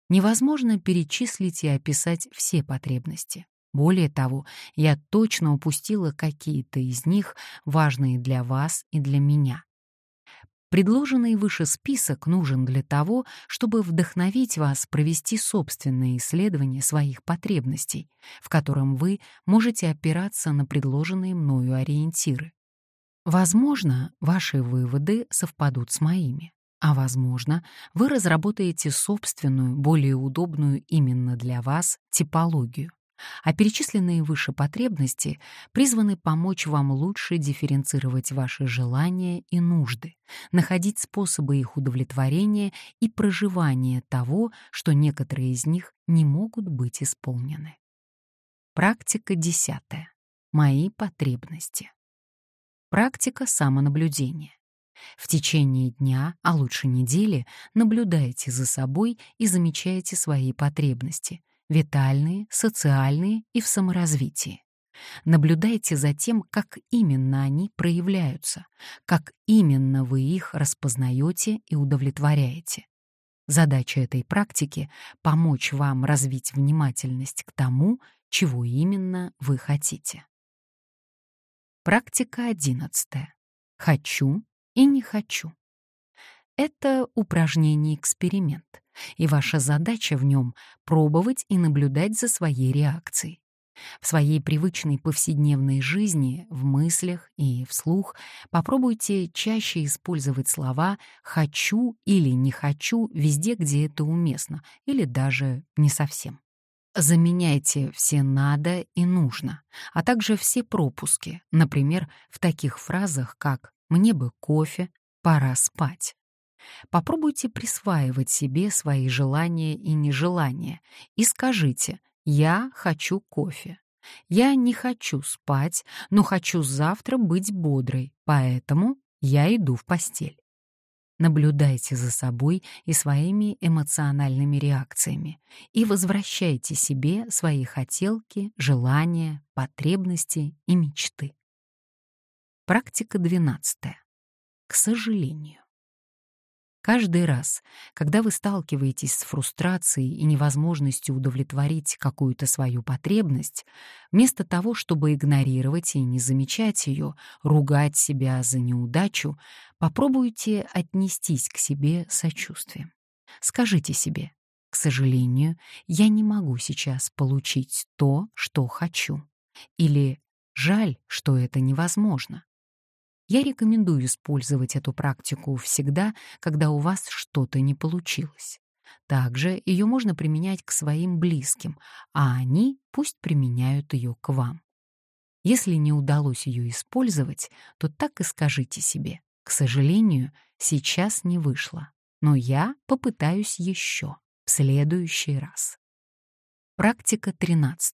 Невозможно перечислить и описать все потребности. Более того, я точно упустила какие-то из них, важные для вас и для меня. Предложенный выше список нужен для того, чтобы вдохновить вас провести собственное исследование своих потребностей, в котором вы можете опираться на предложенные мною ориентиры. Возможно, ваши выводы совпадут с моими, а возможно, вы разработаете собственную, более удобную именно для вас типологию а перечисленные выше потребности призваны помочь вам лучше дифференцировать ваши желания и нужды, находить способы их удовлетворения и проживания того, что некоторые из них не могут быть исполнены. Практика десятая. Мои потребности. Практика самонаблюдения. В течение дня, а лучше недели, наблюдайте за собой и замечайте свои потребности, витальные, социальные и в саморазвитии. Наблюдайте за тем, как именно они проявляются, как именно вы их распознаете и удовлетворяете. Задача этой практики — помочь вам развить внимательность к тому, чего именно вы хотите. Практика одиннадцатая. Хочу и не хочу. Это упражнение-эксперимент, и ваша задача в нем — пробовать и наблюдать за своей реакцией. В своей привычной повседневной жизни, в мыслях и вслух попробуйте чаще использовать слова «хочу» или «не хочу» везде, где это уместно, или даже не совсем. Заменяйте все «надо» и «нужно», а также все пропуски, например, в таких фразах, как «мне бы кофе», «пора спать». Попробуйте присваивать себе свои желания и нежелания и скажите «Я хочу кофе». Я не хочу спать, но хочу завтра быть бодрой, поэтому я иду в постель. Наблюдайте за собой и своими эмоциональными реакциями и возвращайте себе свои хотелки, желания, потребности и мечты. Практика 12. К сожалению. Каждый раз, когда вы сталкиваетесь с фрустрацией и невозможностью удовлетворить какую-то свою потребность, вместо того, чтобы игнорировать и не замечать ее, ругать себя за неудачу, попробуйте отнестись к себе сочувствием. Скажите себе, к сожалению, я не могу сейчас получить то, что хочу. Или жаль, что это невозможно. Я рекомендую использовать эту практику всегда, когда у вас что-то не получилось. Также ее можно применять к своим близким, а они пусть применяют ее к вам. Если не удалось ее использовать, то так и скажите себе. К сожалению, сейчас не вышло, но я попытаюсь еще в следующий раз. Практика 13.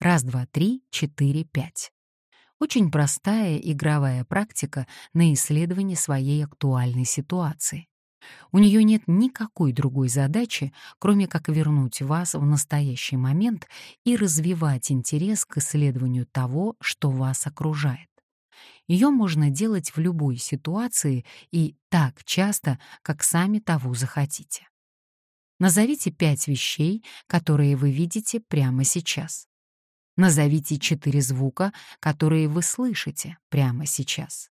Раз, два, три, четыре, пять. Очень простая игровая практика на исследование своей актуальной ситуации. У нее нет никакой другой задачи, кроме как вернуть вас в настоящий момент и развивать интерес к исследованию того, что вас окружает. Ее можно делать в любой ситуации и так часто, как сами того захотите. Назовите пять вещей, которые вы видите прямо сейчас. Назовите четыре звука, которые вы слышите прямо сейчас.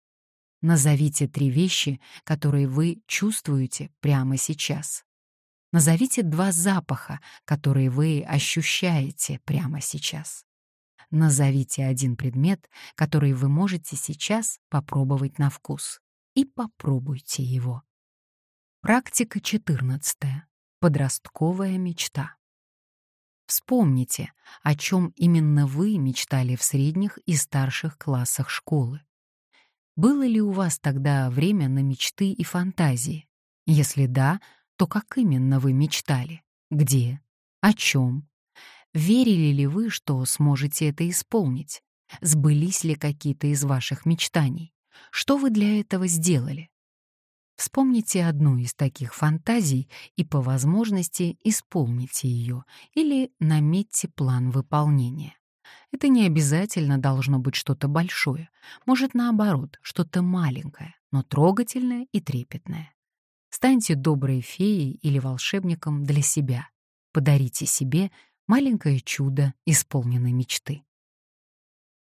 Назовите три вещи, которые вы чувствуете прямо сейчас. Назовите два запаха, которые вы ощущаете прямо сейчас. Назовите один предмет, который вы можете сейчас попробовать на вкус. И попробуйте его. Практика 14. Подростковая мечта. Вспомните, о чем именно вы мечтали в средних и старших классах школы. Было ли у вас тогда время на мечты и фантазии? Если да, то как именно вы мечтали? Где? О чем? Верили ли вы, что сможете это исполнить? Сбылись ли какие-то из ваших мечтаний? Что вы для этого сделали? Вспомните одну из таких фантазий и по возможности исполните ее или наметьте план выполнения. Это не обязательно должно быть что-то большое, может наоборот, что-то маленькое, но трогательное и трепетное. Станьте доброй феей или волшебником для себя. Подарите себе маленькое чудо исполненной мечты.